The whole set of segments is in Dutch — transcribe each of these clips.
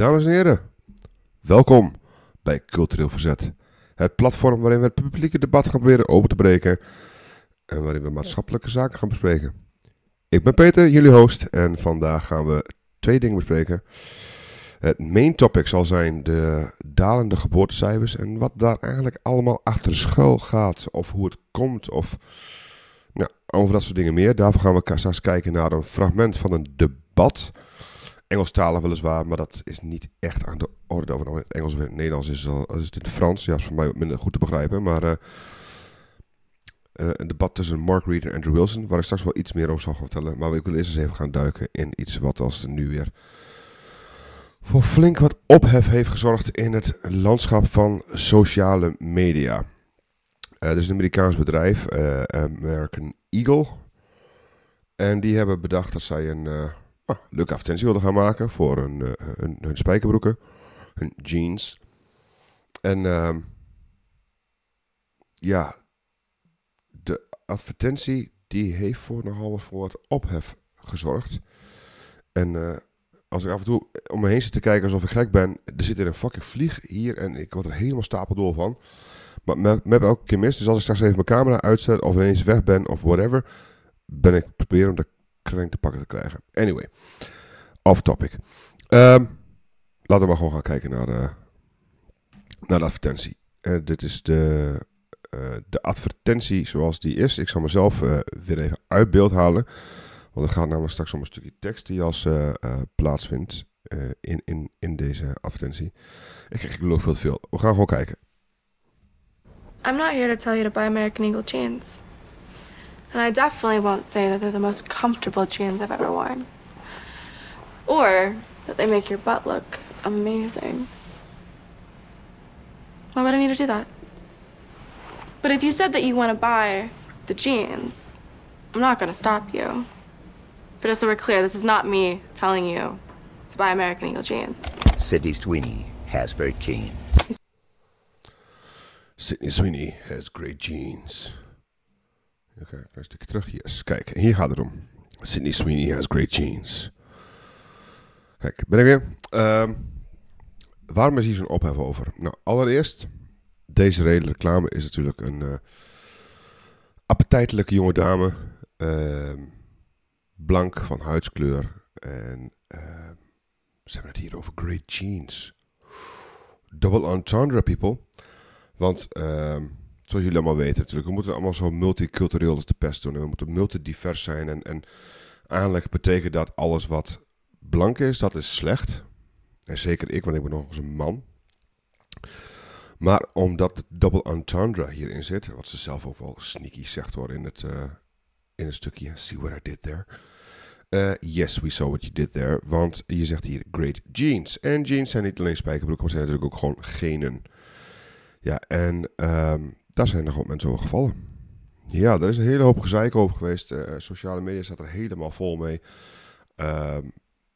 Dames en heren, welkom bij Cultureel Verzet. Het platform waarin we het publieke debat gaan proberen open te breken en waarin we maatschappelijke zaken gaan bespreken. Ik ben Peter, jullie host, en vandaag gaan we twee dingen bespreken. Het main topic zal zijn de dalende geboortecijfers en wat daar eigenlijk allemaal achter schuil gaat, of hoe het komt, of nou, over dat soort dingen meer. Daarvoor gaan we straks kijken naar een fragment van een debat. Engelstalig weliswaar, maar dat is niet echt aan de orde. Of het nou Engels of het Nederlands is, is het in het Frans. Ja, is voor mij wat minder goed te begrijpen. Maar uh, uh, een debat tussen Mark Reed en Andrew Wilson, waar ik straks wel iets meer over zal vertellen. Maar ik wil eerst eens even gaan duiken in iets wat als nu weer voor flink wat ophef heeft gezorgd in het landschap van sociale media. Uh, er is een Amerikaans bedrijf, American Eagle. En die hebben bedacht dat zij een leuke advertentie wilden gaan maken voor hun, uh, hun, hun, spijkerbroeken, hun jeans. En uh, ja, de advertentie die heeft voor nogal voor wat ophef gezorgd. En uh, als ik af en toe om me heen zit te kijken alsof ik gek ben, er zit er een fucking vlieg hier en ik word er helemaal stapeldoor van. Maar met, met elke keer mis. Dus als ik straks even mijn camera uitzet of ineens weg ben of whatever, ben ik proberen om de krenk te pakken te krijgen. Anyway, off topic. Um, laten we maar gewoon gaan kijken naar de, naar de advertentie. Uh, dit is de, uh, de advertentie zoals die is. Ik zal mezelf weer even uit beeld halen. Want er gaat namelijk straks om een stukje tekst die als plaatsvindt in, in, in deze advertentie. Ik, ik geloof veel te veel. We gaan gewoon kijken. I'm not here to tell you to buy American Eagle jeans. And I definitely won't say that they're the most comfortable jeans I've ever worn. Or that they make your butt look amazing. Why would I need to do that? But if you said that you want to buy the jeans, I'm not going to stop you. But just so we're clear, this is not me telling you to buy American Eagle jeans. Sydney Sweeney has great jeans. Sydney Sweeney has great jeans. Oké, okay, een stukje terug. Yes, kijk, hier gaat het om. Sydney Sweeney has great jeans. Kijk, ben ik weer. Uh, waarom is hier zo'n ophef over? Nou, allereerst, deze reden reclame is natuurlijk een uh, appetijtelijke jonge dame. Uh, blank van huidskleur. En uh, ze hebben het hier over great jeans. Double entendre, people. Want, zoals jullie allemaal weten natuurlijk, we moeten allemaal zo multicultureel als de pest doen. En we moeten multidivers zijn. En, en eigenlijk betekent dat alles wat blank is, dat is slecht. En zeker ik, want ik ben nog eens een man. Maar omdat de double entendre hierin zit, wat ze zelf ook wel sneaky zegt hoor in het, uh, in het stukje, see what I did there. Uh, yes, we saw what you did there. Want je zegt hier great jeans. En jeans zijn niet alleen spijkerbroeken, maar zijn natuurlijk ook gewoon genen. Ja, en um, daar zijn nogal mensen over gevallen. Ja, er is een hele hoop gezeik over geweest. Uh, sociale media staat er helemaal vol mee. Uh,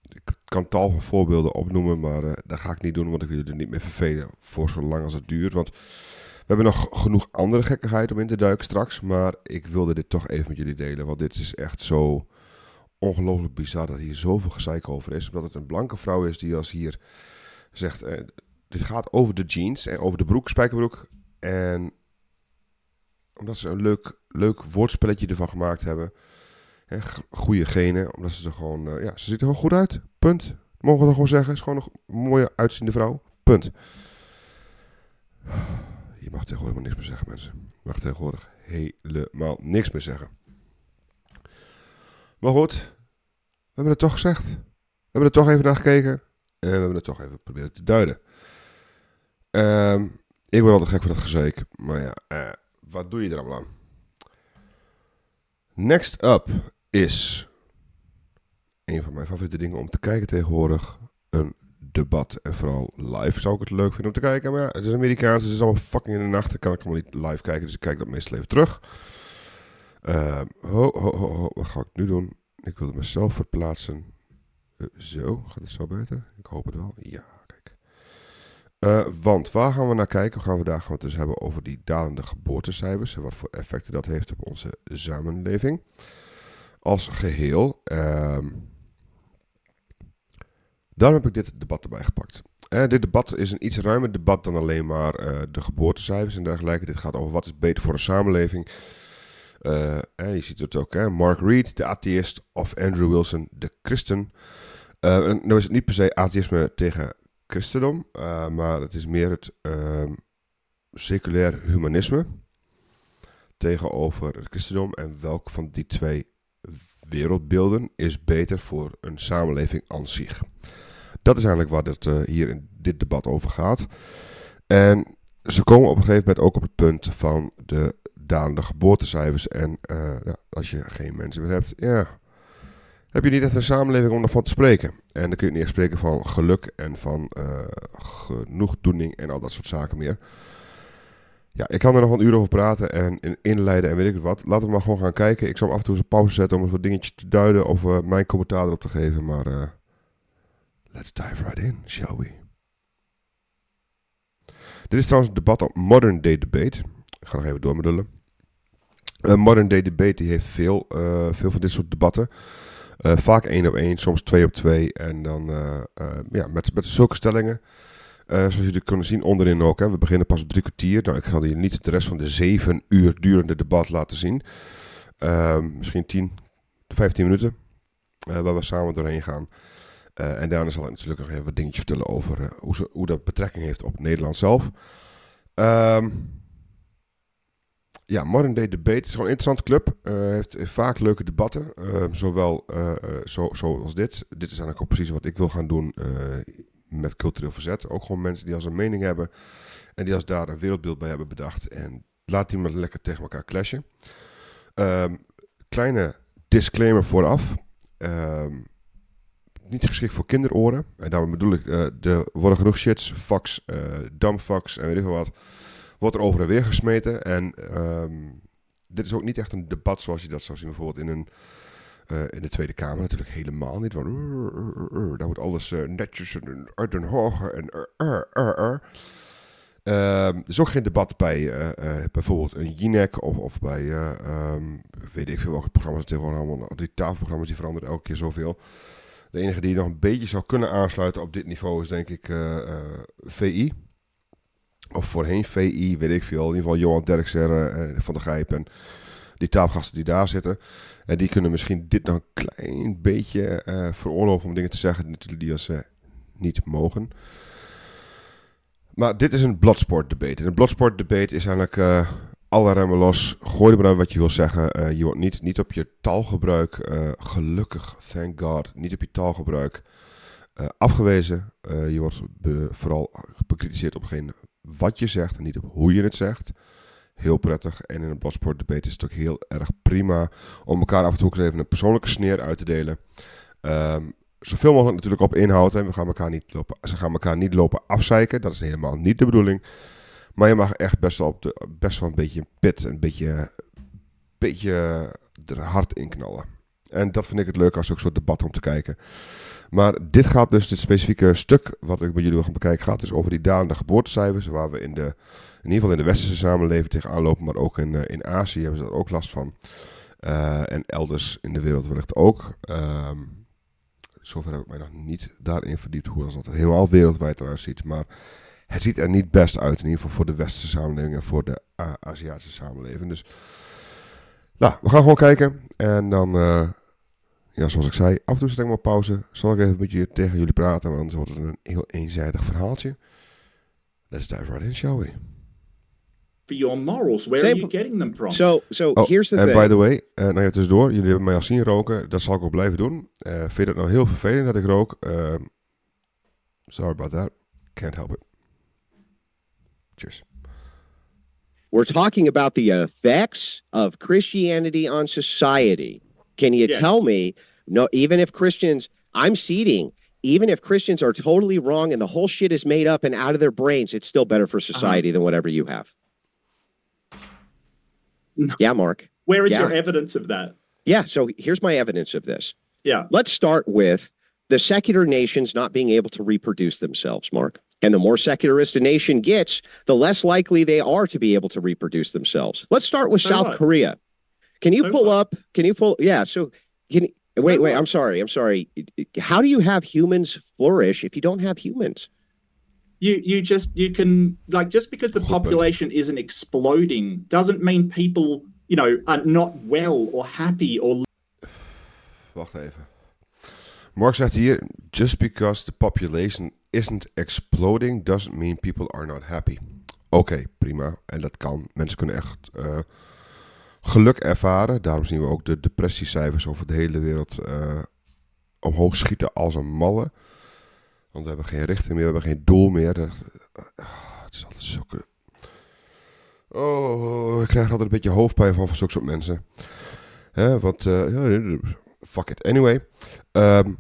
ik kan tal van voorbeelden opnoemen, maar uh, dat ga ik niet doen, want ik wil er niet meer vervelen voor zolang als het duurt. Want we hebben nog genoeg andere gekkigheid om in te duiken straks. Maar ik wilde dit toch even met jullie delen, want dit is echt zo ongelooflijk bizar dat hier zoveel gezeik over is. Omdat het een blanke vrouw is die als hier zegt, uh, dit gaat over de jeans en over de broek, spijkerbroek. En omdat ze een leuk, leuk woordspelletje ervan gemaakt hebben. En goede genen, omdat ze er gewoon, uh, ja, ze ziet er gewoon goed uit. Punt. Mogen we dat gewoon zeggen. Is gewoon een mooie uitziende vrouw. Punt. Je mag tegenwoordig maar niks meer zeggen, mensen. Je mag tegenwoordig helemaal niks meer zeggen. Maar goed, we hebben het toch gezegd. We hebben er toch even naar gekeken. En we hebben het toch even proberen te duiden. Um, ik word altijd gek voor dat gezeik. Maar ja, uh, wat doe je er allemaal aan? Next up is een van mijn favoriete dingen om te kijken tegenwoordig. Een debat. En vooral live zou ik het leuk vinden om te kijken. Maar ja, het is Amerikaans, dus het is allemaal fucking in de nacht. Dan kan ik allemaal niet live kijken, dus ik kijk dat meestal even terug. Uh, ho, ho, ho, ho, wat ga ik nu doen? Ik wilde mezelf verplaatsen. Uh, zo, gaat het zo beter? Ik hoop het wel. Ja. Uh, want waar gaan we naar kijken? We gaan vandaag we het dus hebben over die dalende geboortecijfers. En wat voor effecten dat heeft op onze samenleving. Als geheel. Uh, Daarom heb ik dit debat erbij gepakt. Uh, dit debat is een iets ruimer debat dan alleen maar uh, de geboortecijfers en dergelijke. Dit gaat over wat is beter voor een samenleving. Uh, je ziet het ook, hè? Mark Reed, de atheïst, of Andrew Wilson, de christen. nou is het niet per se atheïsme tegen christendom, maar het is meer het ehm, seculair humanisme tegenover het christendom. En welk van die twee wereldbeelden is beter voor een samenleving aan zich? Dat is eigenlijk waar het uh, hier in dit debat over gaat. En ze komen op een gegeven moment ook op het punt van de dalende geboortecijfers. En uh, ja, als je geen mensen meer hebt, ja, heb je niet echt een samenleving om daarvan te spreken. En dan kun je niet echt spreken van geluk en van uh, genoegdoening en al dat soort zaken meer. Ja, ik kan er nog een uur over praten en inleiden en weet ik wat. Laten we maar gewoon gaan kijken. Ik zal af en toe eens een pauze zetten om eens wat dingetjes te duiden of uh, mijn commentaar erop te geven. Maar uh, let's dive right in, shall we? Dit is trouwens een debat op Modern Day Debate. Ik ga nog even doormiddelen. Uh, Modern Day Debate die heeft veel, veel van dit soort debatten. Vaak één op één, soms twee op twee. En dan ja, met, met zulke stellingen. Zoals jullie kunnen zien onderin ook. Hè. We beginnen pas op drie kwartier. Nou, ik ga je niet de rest van de zeven uur durende debat laten zien. Uh, misschien 10, 15 minuten. Waar we samen doorheen gaan. En daarna zal ik natuurlijk nog even wat dingetjes vertellen over hoe, hoe dat betrekking heeft op Nederland zelf. Um, ja, Modern Day Debate is gewoon een interessante club. heeft vaak leuke debatten. Ehm, zowel zo, zoals dit. Dit is eigenlijk ook precies wat ik wil gaan doen met cultureel verzet. Ook gewoon mensen die als een mening hebben en die als daar een wereldbeeld bij hebben bedacht. En laat die maar lekker tegen elkaar clashen. Um, kleine disclaimer vooraf. Um, niet geschikt voor kinderoren. En daarom bedoel ik, uh, er worden genoeg shits, fax, uh, en weet ik wat. Wordt er over en weer gesmeten. En um, dit is ook niet echt een debat zoals je dat zou zien bijvoorbeeld in een uh, in de Tweede Kamer natuurlijk helemaal niet. Want uh, daar wordt alles uh, netjes en uit hoger en er is ook geen debat bij bijvoorbeeld een Jinek of, of bij, um, weet ik veel welke programma's tegenwoordig allemaal, die tafelprogramma's die veranderen elke keer zoveel. De enige die nog een beetje zou kunnen aansluiten op dit niveau is denk ik VI. Of voorheen VI, weet ik veel. In ieder geval Johan Derkser van de Gijp en die tafelgasten die daar zitten. En die kunnen misschien dit nog een klein beetje uh, veroorloven om dingen te zeggen die ze niet mogen. Maar dit is een bladsportdebate. En een bladsportdebate is eigenlijk uh, alle remmen los. Gooi er maar wat je wil zeggen. Uh, je wordt niet, niet op je taalgebruik, gelukkig, thank God, niet op je taalgebruik afgewezen. je wordt vooral bekritiseerd op geen wat je zegt en niet op hoe je het zegt heel prettig. En in een bladsportdebate is het ook heel erg prima om elkaar af en toe eens even een persoonlijke sneer uit te delen. Um, zoveel mogelijk natuurlijk op inhoud. En we gaan elkaar niet lopen, ze gaan elkaar niet lopen afzeiken. Dat is helemaal niet de bedoeling. Maar je mag echt best wel, op de, best wel een beetje pit, een beetje, beetje er hard in knallen. En dat vind ik het leuk als ook soort debat om te kijken. Maar dit gaat dus, dit specifieke stuk wat ik met jullie wil gaan bekijken, gaat dus over die dalende geboortecijfers. Waar we in, de, in ieder geval in de westerse samenleving tegenaan lopen, maar ook in, eh, in Azië hebben ze daar ook last van. Uh, en elders in de wereld wellicht ook. Um, zover heb ik mij nog niet daarin verdiept hoe dat helemaal wereldwijd eruit ziet. Maar het ziet er niet best uit, in ieder geval voor de westerse samenleving en voor de Aziatische samenleving. Dus nou, we gaan gewoon kijken en dan... Uh, ja, zoals ik zei, af en toe zet ik maar pauze. Zal ik even met je tegen jullie praten, want anders wordt het een heel eenzijdig verhaaltje. Let's dive right in, shall we? For your morals, where are you getting them from? So, so oh, here's the and thing. by the way, uh, nou ja, tussendoor, jullie hebben mij al zien roken. Dat zal ik ook blijven doen. Uh, vind je het nou heel vervelend dat ik rook? Uh, sorry about that. Can't help it. Cheers. We're talking about the effects of Christianity on society. Can you yes. tell me, no, even if Christians, I'm seeding, even if Christians are totally wrong and the whole shit is made up and out of their brains, it's still better for uh-huh. society uh-huh. than whatever you have. No. Yeah, Mark. Where is yeah. your evidence of that? Yeah, so here's my evidence of this. Yeah. Let's start with the secular nations not being able to reproduce themselves, Mark. And the more secularist a nation gets, the less likely they are to be able to reproduce themselves. Let's start with so South what? Korea. Can you so pull what? up? Can you pull? Yeah. So can wait, wait. I'm sorry. I'm sorry. How do you have humans flourish if you don't have humans? You you just you can like just because the population isn't exploding doesn't mean people you know are not well or happy or. Wacht even. Mark zegt hier: just because the population isn't exploding doesn't mean people are not happy. Oké, prima. En dat kan. Mensen kunnen echt uh, geluk ervaren. Daarom zien we ook de depressiecijfers over de hele wereld uh, omhoog schieten als een malle. Want we hebben geen richting meer, we hebben geen doel meer. Uh, het is altijd zulke... Oh, ik krijg altijd een beetje hoofdpijn van van zulke soort mensen. Hè, want, fuck it. Anyway. Um,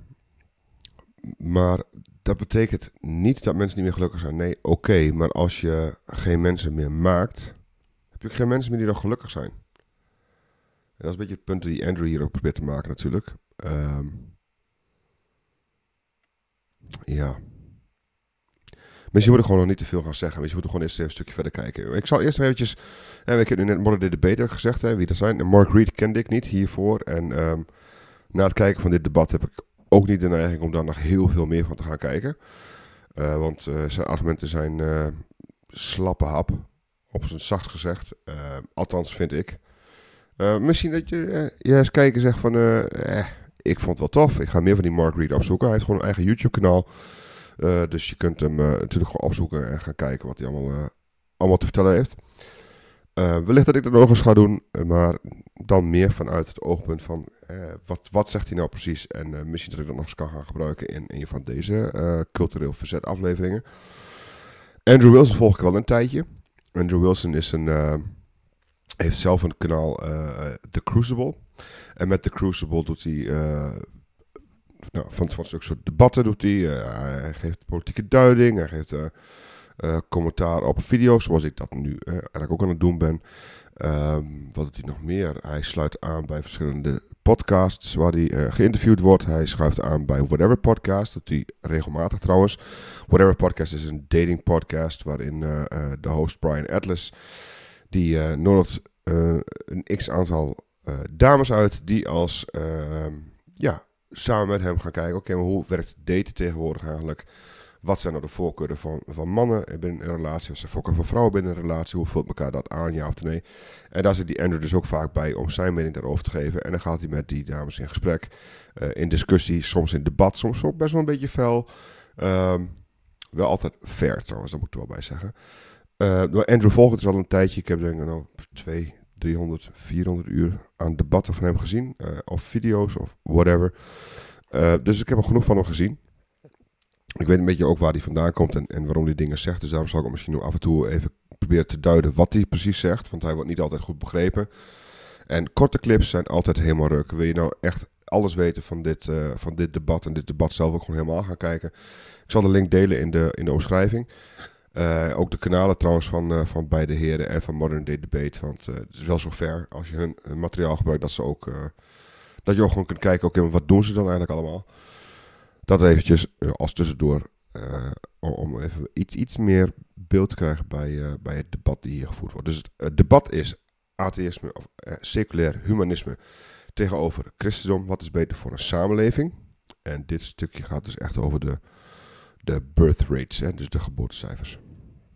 maar dat betekent niet dat mensen niet meer gelukkig zijn. Nee, oké. maar als je geen mensen meer maakt, heb je ook geen mensen meer die dan gelukkig zijn. En dat is een beetje het punt die Andrew hier ook probeert te maken natuurlijk. Um, ja. Misschien moet ik gewoon nog niet te veel gaan zeggen. Misschien moet ik gewoon eerst even een stukje verder kijken. Ik zal eerst eventjes... En ik heb nu net Modern Debate gezegd, wie dat zijn. Mark Reed kende ik niet hiervoor. En um, na het kijken van dit debat heb ik ook niet de neiging om daar nog heel veel meer van te gaan kijken. Uh, want uh, zijn argumenten zijn uh, slappe hap, op zijn zacht gezegd. althans, vind ik. misschien dat je, je eens kijken zegt van, eh, ik vond het wel tof. Ik ga meer van die Mark Reed opzoeken. Hij heeft gewoon een eigen YouTube-kanaal. dus je kunt hem natuurlijk gewoon opzoeken en gaan kijken wat hij allemaal, allemaal te vertellen heeft. Wellicht dat ik dat nog eens ga doen, maar dan meer vanuit het oogpunt van wat, wat zegt hij nou precies en uh, misschien dat ik dat nog eens kan gaan gebruiken in een van deze cultureel verzet afleveringen. Andrew Wilson volg ik wel een tijdje. Andrew Wilson is een, heeft zelf een kanaal, The Crucible. En met The Crucible doet hij nou, van, van zulke soort debatten doet hij. hij geeft politieke duiding, hij geeft commentaar op video's, zoals ik dat nu eigenlijk ook aan het doen ben. Um, wat doet hij nog meer? Hij sluit aan bij verschillende podcasts waar hij uh, geïnterviewd wordt. Hij schuift aan bij Whatever Podcast, dat hij regelmatig trouwens. Whatever Podcast is een dating podcast waarin de host Brian Atlas, die nodigt een x aantal dames uit die als, ehm, ja, samen met hem gaan kijken, oké, maar hoe werkt daten tegenwoordig eigenlijk? Wat zijn nou de voorkeuren van, van mannen binnen een relatie? Wat zijn voorkeuren van vrouwen binnen een relatie? Hoe vult elkaar dat aan, ja of nee? En daar zit die Andrew dus ook vaak bij om zijn mening daarover te geven. En dan gaat hij met die dames in gesprek, uh, in discussie, soms in debat, soms ook best wel een beetje fel. Um, wel altijd fair trouwens, daar moet ik er wel bij zeggen. Uh, Andrew volgt dus al een tijdje. Ik heb denk ik nou twee, 300, 400 uur aan debatten van hem gezien. Uh, of video's of whatever. dus ik heb er genoeg van hem gezien ik weet een beetje ook waar hij vandaan komt en, en waarom hij dingen zegt. Dus daarom zal ik misschien af en toe even proberen te duiden wat hij precies zegt. Want hij wordt niet altijd goed begrepen. En korte clips zijn altijd helemaal ruk. Wil je nou echt alles weten van dit, uh, van dit debat en dit debat zelf ook gewoon helemaal gaan kijken? Ik zal de link delen in de, in de omschrijving. Uh, ook de kanalen trouwens van, uh, van beide heren en van Modern Day Debate. Want het is wel zo ver als je hun materiaal gebruikt dat ze ook... dat je ook gewoon kunt kijken, oké, okay, wat doen ze dan eigenlijk allemaal? Dat eventjes uh, als tussendoor. Uh, om even iets, iets meer beeld te krijgen bij, uh, bij het debat die hier gevoerd wordt. Dus het, het debat is atheïsme of seculair humanisme tegenover christendom. Wat is beter voor een samenleving? En dit stukje gaat dus echt over de, de birth rates, hè, dus de geboortecijfers.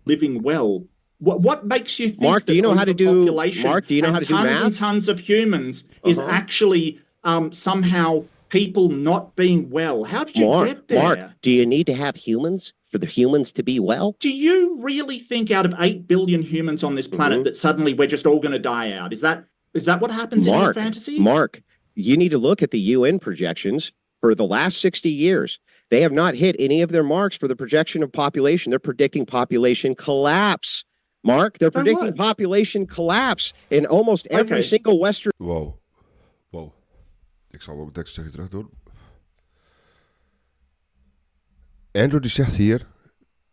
Living well. What, what makes you think Mark, do you know how to do Mark, do you know how to do math? and tons of humans uh -huh. is uh-huh. actually um, somehow people not being well. How did you Mark, get there? Mark, do you need to have humans for the humans to be well? Do you really think out of 8 billion humans on this planet mm-hmm. that suddenly we're just all going to die out? Is that is that what happens Mark, in your fantasy? Mark, you need to look at the UN projections for the last 60 years. They have not hit any of their marks for the projection of population. They're predicting population collapse. Mark, they're predicting population collapse in almost every okay. single Western. Whoa. Whoa. Ik zal ook het tekststukje terug doen. Andrew die zegt hier,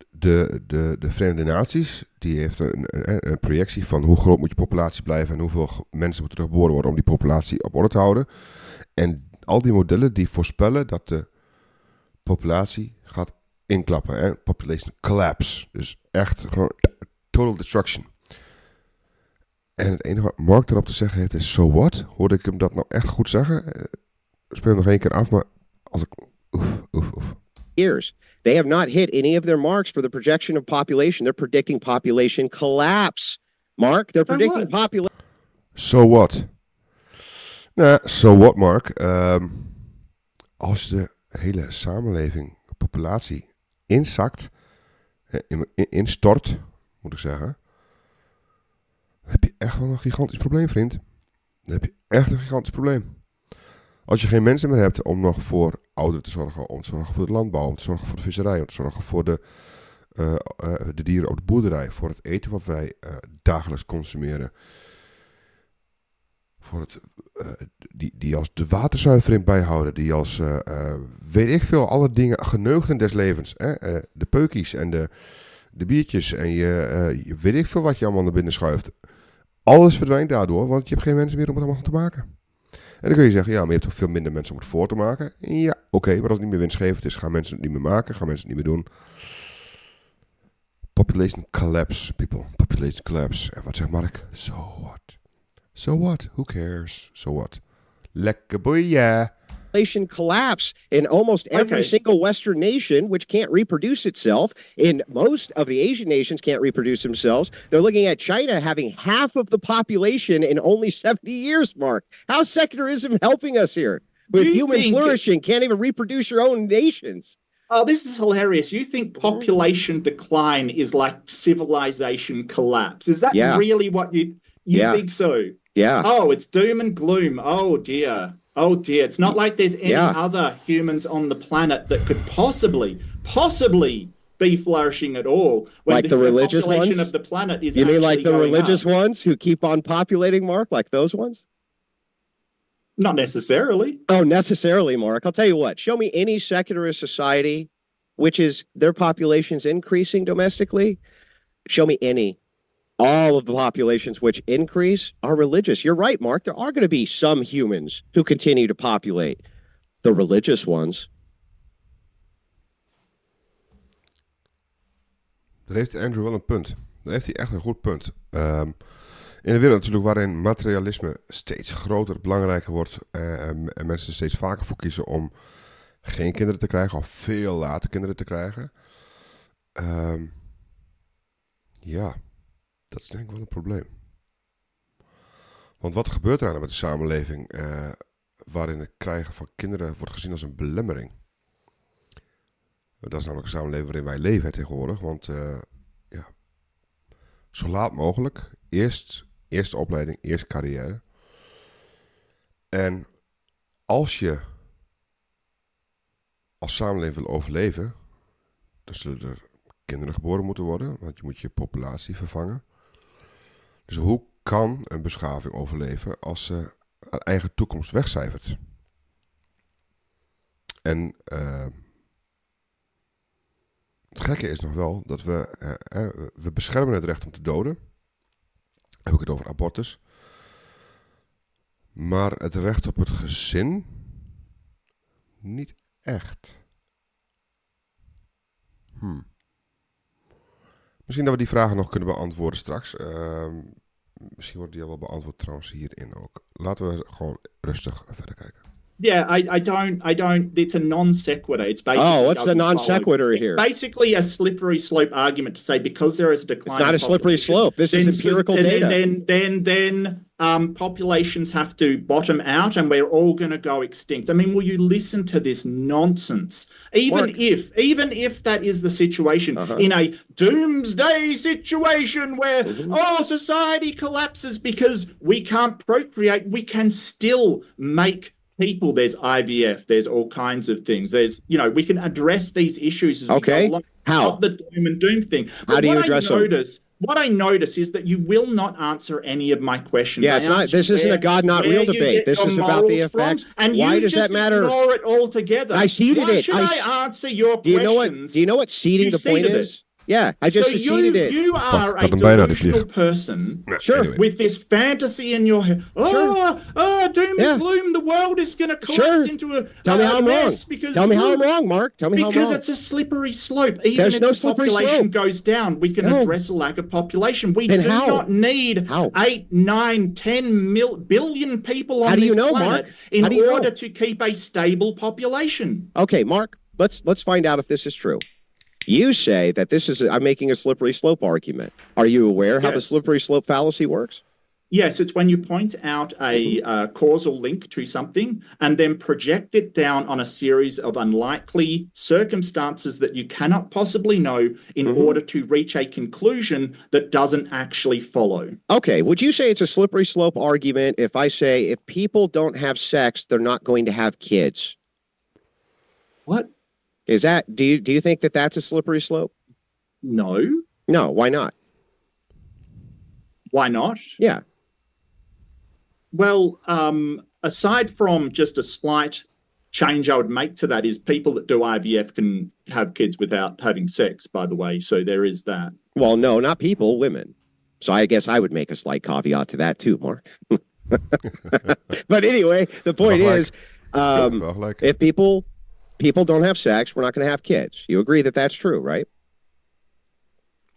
de, de, de Verenigde Naties, die heeft een, een, projectie van hoe groot moet je populatie blijven en hoeveel mensen moeten geboren worden om die populatie op orde te houden. En al die modellen die voorspellen dat de populatie gaat inklappen. Hè? Population collapse. Dus echt gewoon total destruction. En het enige wat Mark erop te zeggen heeft is, so what? Hoorde ik hem dat nou echt goed zeggen? speel hem nog één keer af, maar als ik... Oef, oef, oef. years. They have not hit any of their marks for the projection of population. They're predicting population collapse. Mark, they're predicting population So what? Nou, so what, Mark? Ehm, als de hele samenleving, populatie, inzakt, eh, in- in- instort, moet ik zeggen, echt wel een gigantisch probleem, vriend. Dan heb je echt een gigantisch probleem. Als je geen mensen meer hebt om nog voor ouderen te zorgen, om te zorgen voor de landbouw, om te zorgen voor de visserij, om te zorgen voor de, eh, eh, de dieren op de boerderij, voor het eten wat wij eh, dagelijks consumeren, voor het, die, die als de waterzuivering bijhouden, die als, weet ik veel, alle dingen, geneugden des levens, hè? de peukies en de, de biertjes en je, je- weet ik veel wat je allemaal naar binnen schuift. Alles verdwijnt daardoor, want je hebt geen mensen meer om het allemaal te maken. En dan kun je zeggen, ja, maar je hebt toch veel minder mensen om het voor te maken. Ja, oké, maar als het niet meer winstgevend is, gaan mensen het niet meer maken, gaan mensen het niet meer doen. Population collapse, people. Population collapse. En wat zegt Mark? So what? So what? Who cares? So what? Lekker boeien. Collapse in almost every Okay. single Western nation, which can't reproduce itself. In most of the Asian nations, can't reproduce themselves. They're looking at China having half of the population in only 70 years, Mark. How's secularism helping us here? With You human flourishing, can't even reproduce your own nations. Oh, this is hilarious. You think mm-hmm. population decline is like civilization collapse? Is that Yeah. really what you you Yeah. think so? Yeah. Oh, it's doom and gloom. Oh dear. Oh dear. It's not like there's any Yeah. other humans on the planet that could possibly, possibly be flourishing at all. when Like the religious population ones? of the planet is You mean like the religious up. ones who keep on populating, Mark, like those ones? Not necessarily. Oh, necessarily, Mark. I'll tell you what. Show me any secularist society which is their populations increasing domestically. Show me any. All of the populations which increase are religious. You're right, Mark. There are going to be some humans who continue to populate. The religious ones. Daar heeft Andrew wel een punt. Daar heeft hij echt een goed punt. Ehm, in een wereld natuurlijk waarin materialisme steeds groter, belangrijker wordt eh, en, en mensen er steeds vaker voor kiezen om geen kinderen te krijgen of veel later kinderen te krijgen. Ehm, ja, dat is denk ik wel een probleem. Want wat gebeurt er aan met de samenleving eh, waarin het krijgen van kinderen wordt gezien als een belemmering? Dat is namelijk een samenleving waarin wij leven tegenwoordig. Want eh, ja, zo laat mogelijk. Eerst, eerst opleiding, eerst carrière. En als je als samenleving wil overleven, dan zullen er kinderen geboren moeten worden. Want je moet je populatie vervangen. Dus hoe kan een beschaving overleven als ze haar eigen toekomst wegcijfert? En... eh, het gekke is nog wel dat we, eh, we beschermen het recht om te doden. Heb ik het over abortus. Maar het recht op het gezin niet echt. Hmm. Misschien dat we die vragen nog kunnen beantwoorden straks. Ehm, misschien wordt die al wel beantwoord trouwens hierin ook. Laten we gewoon rustig verder kijken. Yeah, I, I don't, I don't. It's a non sequitur. It's basically. Oh, what's the non sequitur here? Basically, a slippery slope argument to say because there is a decline. It's not a slippery slope. This is then s- empirical then, data. Then, then, then, um, populations have to bottom out, and we're all going to go extinct. I mean, will you listen to this nonsense? Even Mark. if, even if that is the situation Uh-huh. in a doomsday situation where Mhm. oh society collapses because we can't procreate, we can still make people. There's IVF. There's all kinds of things. There's you know we can address these issues as Okay. along. How? Not the doom and doom thing. How do you address I notice, What I notice is that you will not answer any of my questions. Yeah, it's not- this isn't a God, not real debate. This is about the morals from, and Why you does just that matter? Ignore it altogether. I seeded Why it. Should I I, answer your Do you know what? Do you know what seeding You the point seeded it. Is? Yeah, I just so you, seceded it. you are ik a had hem bijna, die delusional vlieg. person Sure. Anyway. with this fantasy in your head. Oh, oh, doom Yeah. and gloom. The world is going to collapse Sure. into a, Tell me how I'm wrong. mess because Tell me how I'm wrong, Mark. Tell me how I'm Because wrong. it's a slippery slope. Even There's if no the slippery population slope. goes down, we can No. address a lack of population. We Then do how? not need How? eight, nine, ten mil, billion people on How do this you know, planet Mark? in How do you know? order to keep a stable population. Okay, Mark, let's let's find out if this is true. You say that this is I'm making a slippery slope argument. Are you aware how the slippery slope fallacy works? Yes, it's when you point out a uh, causal link to something and then project it down on a series of unlikely circumstances that you cannot possibly know in Mhm. order to reach a conclusion that doesn't actually follow. Okay, would you say it's a slippery slope argument if I say if people don't have sex, they're not going to have kids? What? Is that do you do you think that that's a slippery slope? No. No, why not? Why not? Yeah. Well, um, aside from just a slight change I would make to that is people that do IVF can have kids without having sex, by the way. So there is that. Well, no, not people, women. So I guess I would make a slight caveat to that too, Mark. but anyway, the point like- is, um, Wel gelijk. if people people don't have sex, we're not going to have kids. You agree that that's true, right?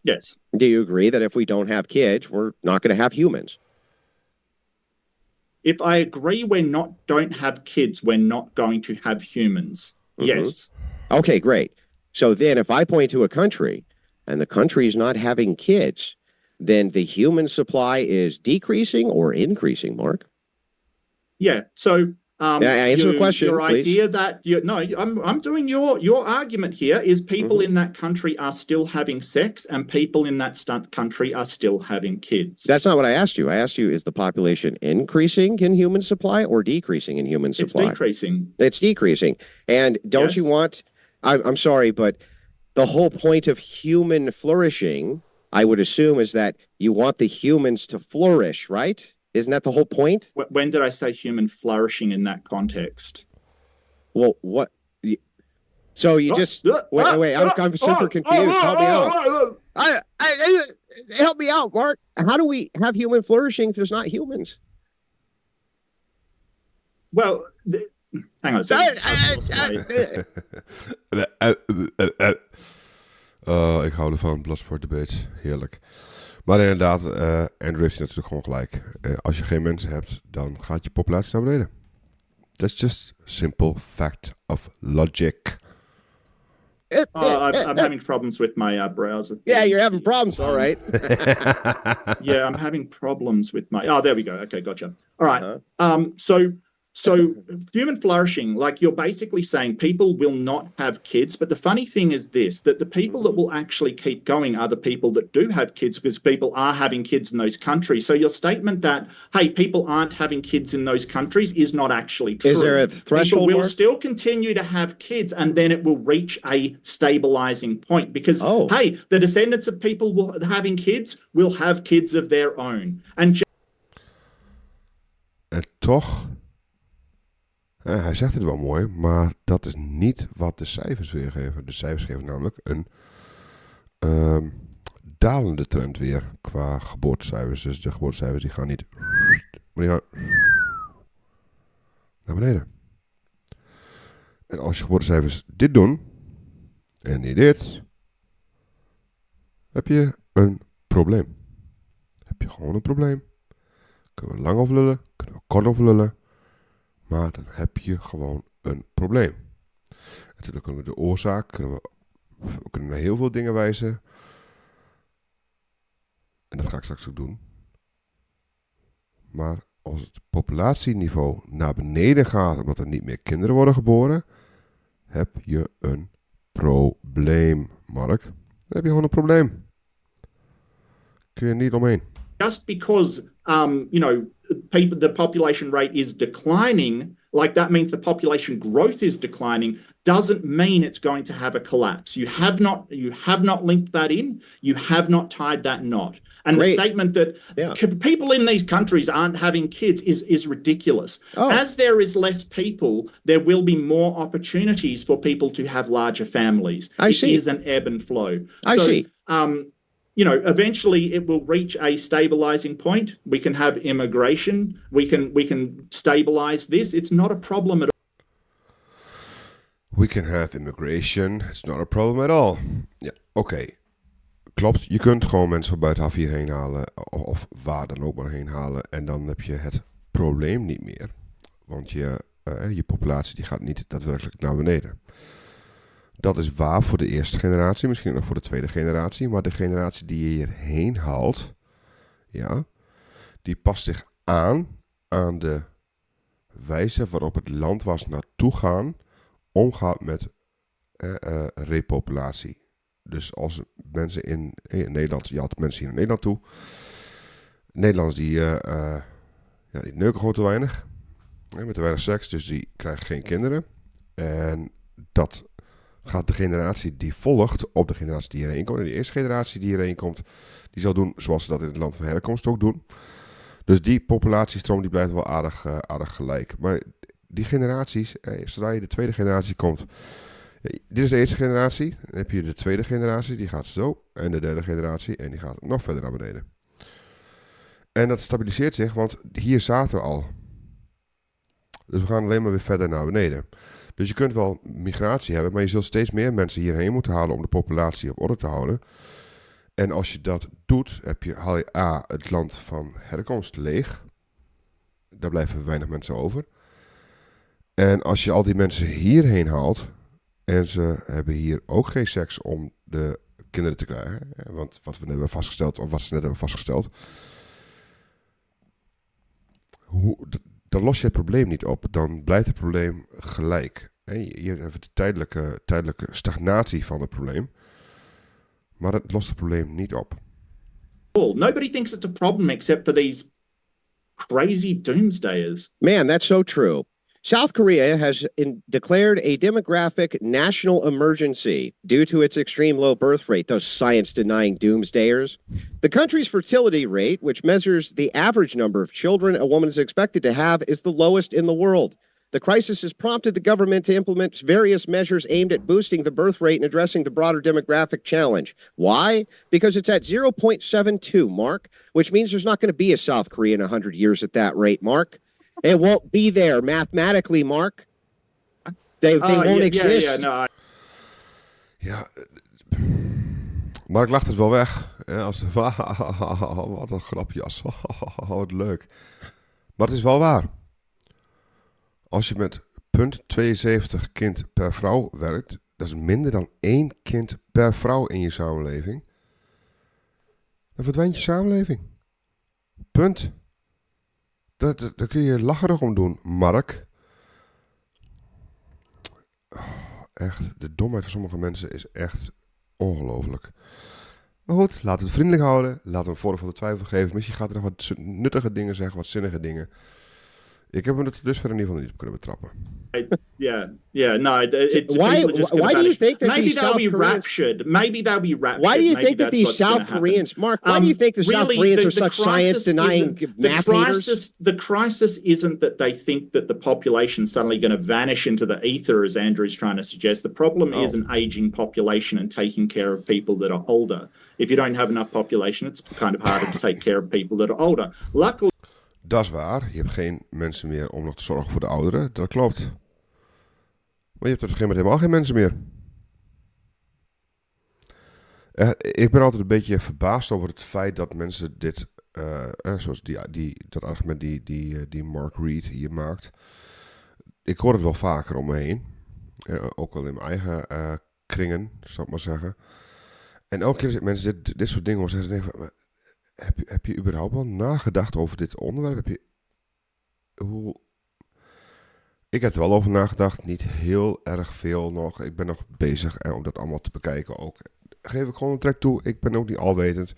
Yes. Do you agree that if we don't have kids, we're not going to have humans? If I agree we're not don't have kids, we're not going to have humans. Mhm. Yes. Okay, great. So then if I point to a country and the country is not having kids, then the human supply is decreasing or increasing, Mark? Yeah. So um Yeah, answer the you- question, Your please. idea that you no, I'm I'm doing your your argument here is people Mm-hmm. in that country are still having sex and people in that stunt country are still having kids. That's not what I asked you. I asked you, is the population increasing in human supply or decreasing in human supply? it's decreasing. It's decreasing. And don't you want, I, I'm sorry, but the whole point of human flourishing, I would assume, is that you want the humans to flourish, right? Isn't that the whole point? When did I say human flourishing in that context? Well, what? So you just Oh, uh, wait, oh, wait. I'm, oh, I'm super oh, confused. oh, Help me oh, out. oh, oh. I, I, I- help me out, Mark. How do we have human flourishing if there's not humans? Well, th- hang on a second. Oh, ik hou ervan, Bloodsport Debates. Heerlijk. Maar inderdaad, eh Andrew heeft hier natuurlijk gewoon gelijk. Eh, als je geen mensen hebt, dan gaat je populatie naar beneden. That's just simple fact of logic. Oh, I'm, I'm having problems with my uh, browser. Yeah, you're having problems. All right. yeah, I'm having problems with my. Oh, there we go. Okay, gotcha. All right. Uh-huh. Um, so, so human flourishing, like you're basically saying, people will not have kids. But the funny thing is this: that the people that mm-hmm. will actually keep going are the people that do have kids, because people are having kids in those countries. So your statement that hey, people aren't having kids in those countries is not actually true. Is there a threshold? People threshold? will Mark? still continue to have kids, and then it will reach a stabilizing point because Oh. hey, the descendants of people will, having kids will have kids of their own, and En toch, eh, hij zegt het wel mooi, maar dat is niet wat de cijfers weergeven. De cijfers geven namelijk een ehm, dalende trend weer qua geboortecijfers. Dus de geboortecijfers die gaan niet, naar beneden. En als je geboortecijfers dit doen, en niet dit, heb je een probleem. Heb je gewoon een probleem. Kunnen we lang over lullen, kunnen we kort over lullen. Maar dan heb je gewoon een probleem. Natuurlijk kunnen we de oorzaak, kunnen we, kunnen naar heel veel dingen wijzen. En dat ga ik straks ook doen. Maar als het populatieniveau naar beneden gaat, omdat er niet meer kinderen worden geboren, heb je een probleem, Mark. Dan heb je gewoon een probleem. Kun je niet omheen. Just because um, you know people the population rate is declining like that means the population growth is declining doesn't mean it's going to have a collapse you have not you have not linked that in you have not tied that knot and Great. the statement that Yeah. people in these countries aren't having kids is is ridiculous Oh. as there is less people there will be more opportunities for people to have larger families I It see. is an ebb and flow I So, see. Um, you know, eventually it will reach a stabilizing point. We can have immigration. We can we can stabilize this. It's not a problem at all. We can have immigration. It's not a problem at all. Ja, oké. Klopt, je kunt gewoon mensen van buitenaf hierheen halen. Of, of waar dan ook maar heen halen. En dan heb je het probleem niet meer. Want je, uh, je populatie die gaat niet daadwerkelijk naar beneden. Dat is waar voor de eerste generatie, misschien nog voor de tweede generatie. Maar de generatie die je hierheen haalt, ja, die past zich aan aan de wijze waarop het land was naartoe gaan omgaat met uh, uh, repopulatie. Dus als mensen in, Nederland, je had mensen hier in Nederland toe. Nederlanders die, uh, ja, die neuken gewoon te weinig. met te weinig seks, dus die krijgen geen kinderen. En dat gaat de generatie die volgt op de generatie die hierheen komt. En de eerste generatie die hierheen komt, die zal doen zoals ze dat in het land van herkomst ook doen. Dus die populatiestroom die blijft wel aardig, uh, aardig gelijk. Maar die generaties, eh, zodra je de tweede generatie komt. Eh, dit is de eerste generatie. Dan heb je de tweede generatie, die gaat zo. En de derde generatie, en die gaat nog verder naar beneden. En dat stabiliseert zich, want hier zaten we al. Dus we gaan alleen maar weer verder naar beneden. Dus je kunt wel migratie hebben, maar je zult steeds meer mensen hierheen moeten halen om de populatie op orde te houden. En als je dat doet, heb je, haal je A, het land van herkomst leeg. Daar blijven weinig mensen over. En als je al die mensen hierheen haalt. en ze hebben hier ook geen seks om de kinderen te krijgen. Want wat we net hebben vastgesteld, of wat ze net hebben vastgesteld. Hoe, dan los je het probleem niet op. Dan blijft het probleem gelijk. Je hebt de tijdelijke, tijdelijke stagnatie van het probleem. Maar het lost het probleem niet op. Nobody thinks it's a problem except for these crazy doomsdayers. Man, that's so true. South Korea has in, declared a demographic national emergency due to its extreme low birth rate, those science denying doomsdayers. The country's fertility rate, which measures the average number of children a woman is expected to have, is the lowest in the world. The crisis has prompted the government to implement various measures aimed at boosting the birth rate and addressing the broader demographic challenge. Why? Because it's at 0.72, Mark, which means there's not going to be a South Korea in 100 years at that rate, Mark. It won't be there mathematically, Mark. They, they uh, won't yeah, exist. Yeah, yeah, no, I... Ja, Mark lacht het wel weg. Als, wat een grapjas. wat leuk. Maar het is wel waar. Als je met punt 72 kind per vrouw werkt, dat is minder dan één kind per vrouw in je samenleving. Dan verdwijnt je samenleving. Punt. Daar kun je lacherig om doen, Mark. Echt, de domheid van sommige mensen is echt ongelooflijk. Maar goed, laat het vriendelijk houden. Laat hem voor de twijfel geven. Misschien gaat er nog wat nuttige dingen zeggen, wat zinnige dingen. Ik heb hem er dus verder in ieder geval niet op kunnen betrappen. yeah, yeah, no. It, why? Why do you think that maybe these they'll South be Koreans, raptured? Maybe they'll be raptured. Why do you maybe think that these South Koreans, Mark? Why um, do you think the really, South Koreans the, are such science-denying math the crisis, The crisis isn't that they think that the population's suddenly going to vanish into the ether, as Andrew's trying to suggest. The problem oh. is an aging population and taking care of people that are older. If you don't have enough population, it's kind of harder to take care of people that are older. Luckily. Dat is waar. Je hebt geen mensen meer om nog te zorgen voor de ouderen. Dat klopt. Maar je hebt op een gegeven moment helemaal geen mensen meer. Uh, ik ben altijd een beetje verbaasd over het feit dat mensen dit, uh, zoals die, die, dat argument die, die, die Mark Reed hier maakt. Ik hoor het wel vaker om me heen. ook wel in mijn eigen kringen, zal ik maar zeggen. En elke keer als mensen dit, dit soort dingen horen, zeggen ze: heb, je, heb je überhaupt wel nagedacht over dit onderwerp? Heb je, hoe, ik heb er wel over nagedacht, niet heel erg veel nog. Ik ben nog bezig eh, om dat allemaal te bekijken ook. Geef ik gewoon een trek toe, ik ben ook niet alwetend.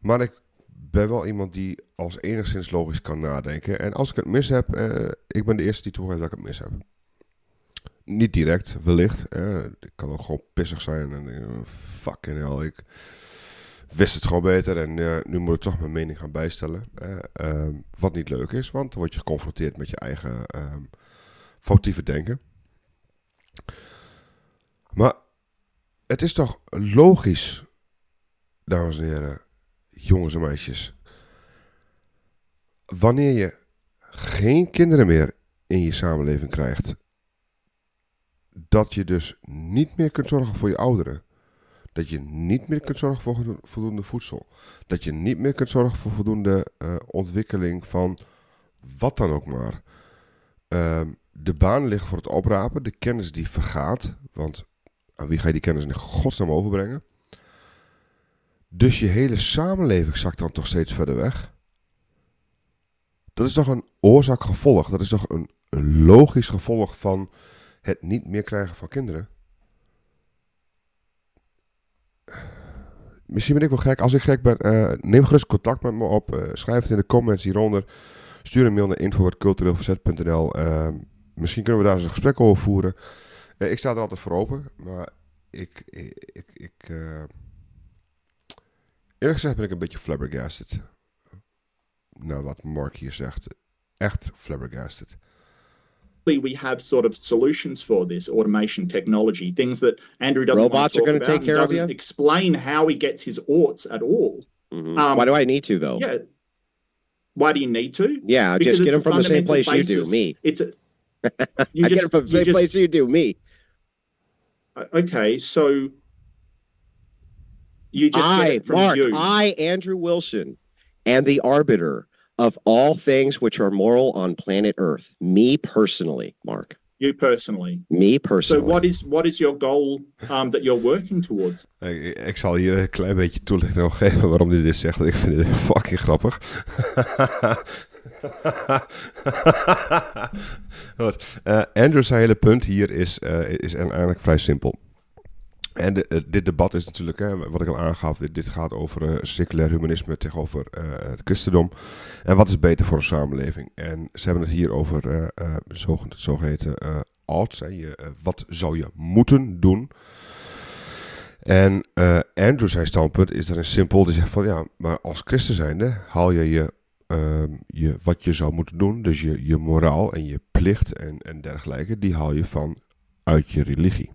Maar ik ben wel iemand die als enigszins logisch kan nadenken. En als ik het mis heb, eh, ik ben de eerste die toegeeft dat ik het mis heb. Niet direct, wellicht. Eh, ik kan ook gewoon pissig zijn en uh, fucking hell, ik wist het gewoon beter en uh, nu moet ik toch mijn mening gaan bijstellen. Uh, wat niet leuk is, want dan word je geconfronteerd met je eigen uh, foutieve denken. Maar het is toch logisch dames en heren, jongens en meisjes. Wanneer je geen kinderen meer in je samenleving krijgt, dat je dus niet meer kunt zorgen voor je ouderen. Dat je niet meer kunt zorgen voor voldoende voedsel. Dat je niet meer kunt zorgen voor voldoende uh, ontwikkeling van wat dan ook maar. Uh, de banen liggen voor het oprapen. De kennis die vergaat. Want aan wie ga je die kennis in godsnaam overbrengen? Dus je hele samenleving zakt dan toch steeds verder weg. Dat is toch een oorzaak-gevolg. Dat is toch een logisch gevolg van het niet meer krijgen van kinderen. Misschien ben ik wel gek. Als ik gek ben, uh, neem gerust contact met me op. Uh, schrijf het in de comments hieronder. Stuur een mail naar info.cultureelverzet.nl. Uh, misschien kunnen we daar eens een gesprek over voeren. ik sta er altijd voor open. Maar ik... ik, ik, ik eerlijk gezegd ben ik een beetje flabbergasted. Nou, wat Mark hier zegt. Echt flabbergasted. We have sort of solutions for this automation technology, things that Andrew doesn't robots are going to take care of you. Explain how he gets his aughts at all. Mm-hmm. Um, Why do I need to though? Yeah. Why do you need to? Yeah, because just get them from the same place basis. you do. Me. It's a. You I just, get them from the same just, place you do. Me. Okay, so you just I, Mark, you. I, Andrew Wilson, and the arbiter of all things which are moral on planet Earth. Me personally, Mark. You personally. Me personally. So what is what is your goal um, that you're working towards? Ik, ik, zal hier een klein beetje toelichting geven waarom hij dit zegt. Ik vind dit fucking grappig. Goed. Uh, Andrew's hele punt hier is, uh, is eigenlijk vrij simpel. En de, dit debat is natuurlijk, hè, wat ik al aangaf, dit, gaat over uh, circulair humanisme tegenover uh, het christendom. En wat is beter voor een samenleving? En ze hebben het hier over uh, uh, zogeheten odds. Je, wat zou je moeten doen? En Andrew zijn standpunt is daarin simpel. Die zegt van ja, maar als christen zijnde haal je, je, ehm, je wat je zou moeten doen. Dus je, je moraal en je plicht en, en dergelijke, die haal je van uit je religie.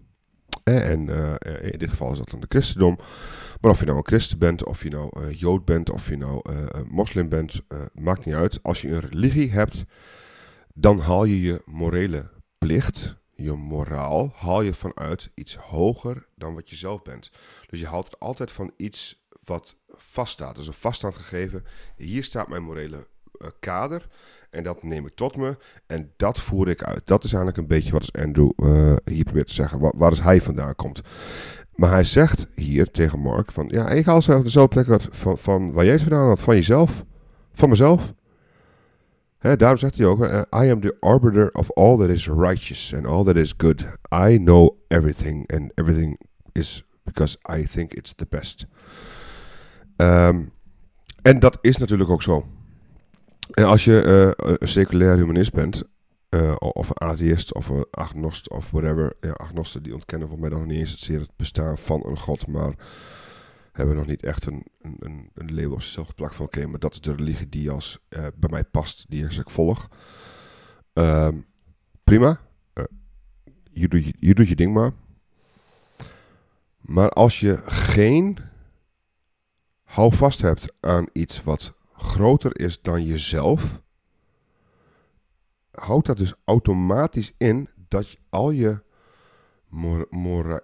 En uh, in dit geval is dat dan de christendom. Maar of je nou een christen bent, of je nou uh, jood bent, of je nou uh, moslim bent, maakt niet uit. Als je een religie hebt, dan haal je je morele plicht, je moraal, haal je vanuit iets hoger dan wat je zelf bent. Dus je haalt het altijd van iets wat vaststaat. Dus een vaststaand gegeven. Hier staat mijn morele kader. En dat neem ik tot me en dat voer ik uit. Dat is eigenlijk een beetje wat Andrew uh, hier probeert te zeggen. Waar, waar is hij vandaan komt. Maar hij zegt hier tegen Mark van... Ja, ik haal zelf dezelfde plek van, van waar jij vandaan had. Van jezelf. Van mezelf. Daarom zegt hij ook... I am the arbiter of all that is righteous and all that is good. I know everything. And everything is because I think it's the best. Um, en dat is natuurlijk ook zo. En als je uh, een seculair humanist bent, uh, of een atheïst, of een agnost, of whatever. Ja, agnosten die ontkennen voor mij dan niet eens het bestaan van een god, maar hebben nog niet echt een, een, een label op zichzelf geplakt van oké, maar dat is de religie die als uh, bij mij past, die ik volg. Uh, prima. je, doet je, je doet je ding maar. Maar als je geen houvast hebt aan iets wat groter is dan jezelf, houdt dat dus automatisch in dat al je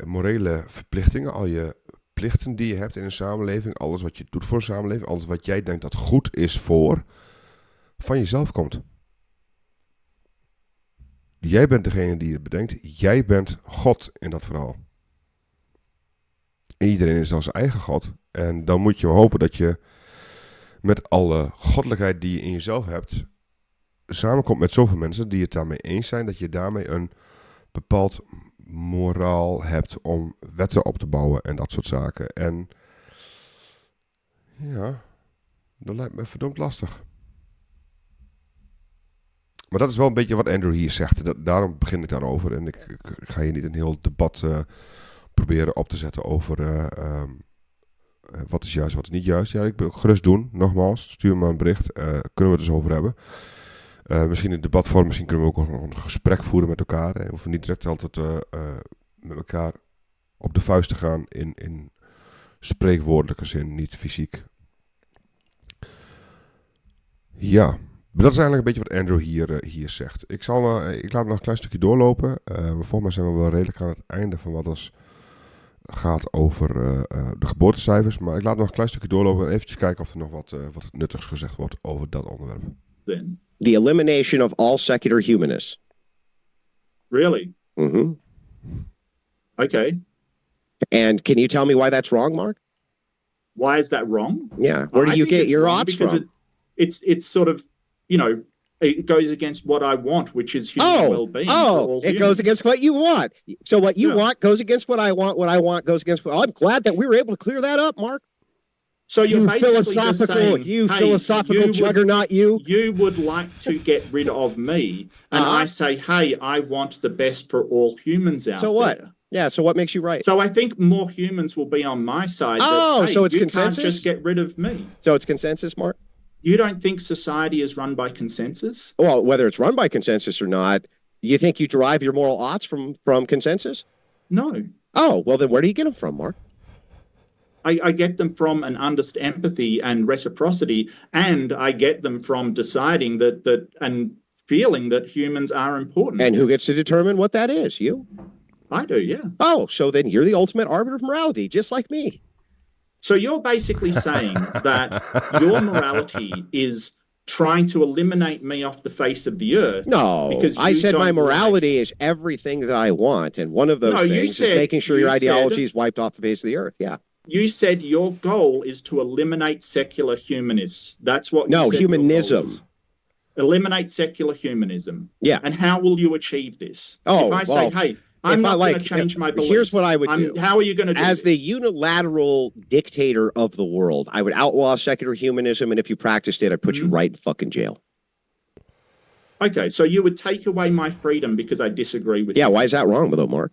morele verplichtingen, al je plichten die je hebt in een samenleving, alles wat je doet voor een samenleving, alles wat jij denkt dat goed is voor, van jezelf komt. Jij bent degene die het bedenkt. Jij bent God in dat verhaal. Iedereen is dan zijn eigen God. En dan moet je hopen dat je met alle goddelijkheid die je in jezelf hebt, samenkomt met zoveel mensen die het daarmee eens zijn, dat je daarmee een bepaald moraal hebt om wetten op te bouwen en dat soort zaken. En ja, dat lijkt me verdomd lastig. Maar dat is wel een beetje wat Andrew hier zegt. Dat, daarom begin ik daarover. En ik, ga hier niet een heel debat uh, proberen op te zetten over eh, wat is juist, wat is niet juist. Ja, ik wil gerust doen. Nogmaals, stuur me een bericht. Uh, kunnen we het dus over hebben. Uh, misschien in debatvorm, misschien kunnen we ook nog een gesprek voeren met elkaar. We hoeven niet direct altijd met elkaar op de vuist te gaan in, in spreekwoordelijke zin, niet fysiek. Ja, dat is eigenlijk een beetje wat Andrew hier, eh, hier zegt. Ik, zal, uh, ik laat nog een klein stukje doorlopen. Uh, volgens mij zijn we wel redelijk aan het einde van wat ons gaat over de geboortecijfers. Maar ik laat nog een klein stukje doorlopen en eventjes kijken of er nog wat, wat nuttigs gezegd wordt over dat onderwerp. The elimination of all secular humanists. Really? Mm-hmm. Okay. And can you tell me why that's wrong, Mark? Why is that wrong? Yeah. Where do you get your odds from? It, it's it's sort of you know it goes against what I want, which is human oh, well-being. Oh, it goes against what you want. So what you yeah. want goes against what I want. What I want goes against. What, I'm glad that we were able to clear that up, Mark. So you're you philosophical, saying, you hey, philosophical you juggernaut, would, you. You would like to get rid of me, and Uh-huh. I say, hey, I want the best for all humans out there. So what? there. Yeah. So what makes you right? So I think more humans will be on my side. that, Oh, hey, so it's you consensus? Can't just get rid of me. So it's consensus, Mark. You don't think society is run by consensus? Well, whether it's run by consensus or not, you think you derive your moral odds from from consensus? No. Oh, well then where do you get them from, Mark? I, I get them from an underst empathy and reciprocity, and I get them from deciding that that and feeling that humans are important. And who gets to determine what that is? You. I do, yeah. Oh, so then you're the ultimate arbiter of morality, just like me. So you're basically saying that your morality is trying to eliminate me off the face of the earth. No, Because I said my morality is everything that I want, and one of those No, you things said- is making sure your you said- ideology is wiped off the face of the earth. Yeah. You said your goal is to eliminate secular humanists. That's what you No, humanism. Eliminate secular humanism. Yeah. And how will you achieve this? Oh, if I say, hey, I'm if I not like- to change my beliefs. here's what I would I'm- do. How are you going to do As this? the unilateral dictator of the world, I would outlaw secular humanism, and if you practiced it, I'd put you Mm-hmm. right in fucking jail. Okay, so you would take away my freedom because I disagree with Yeah, you. why is that wrong, though, Mark?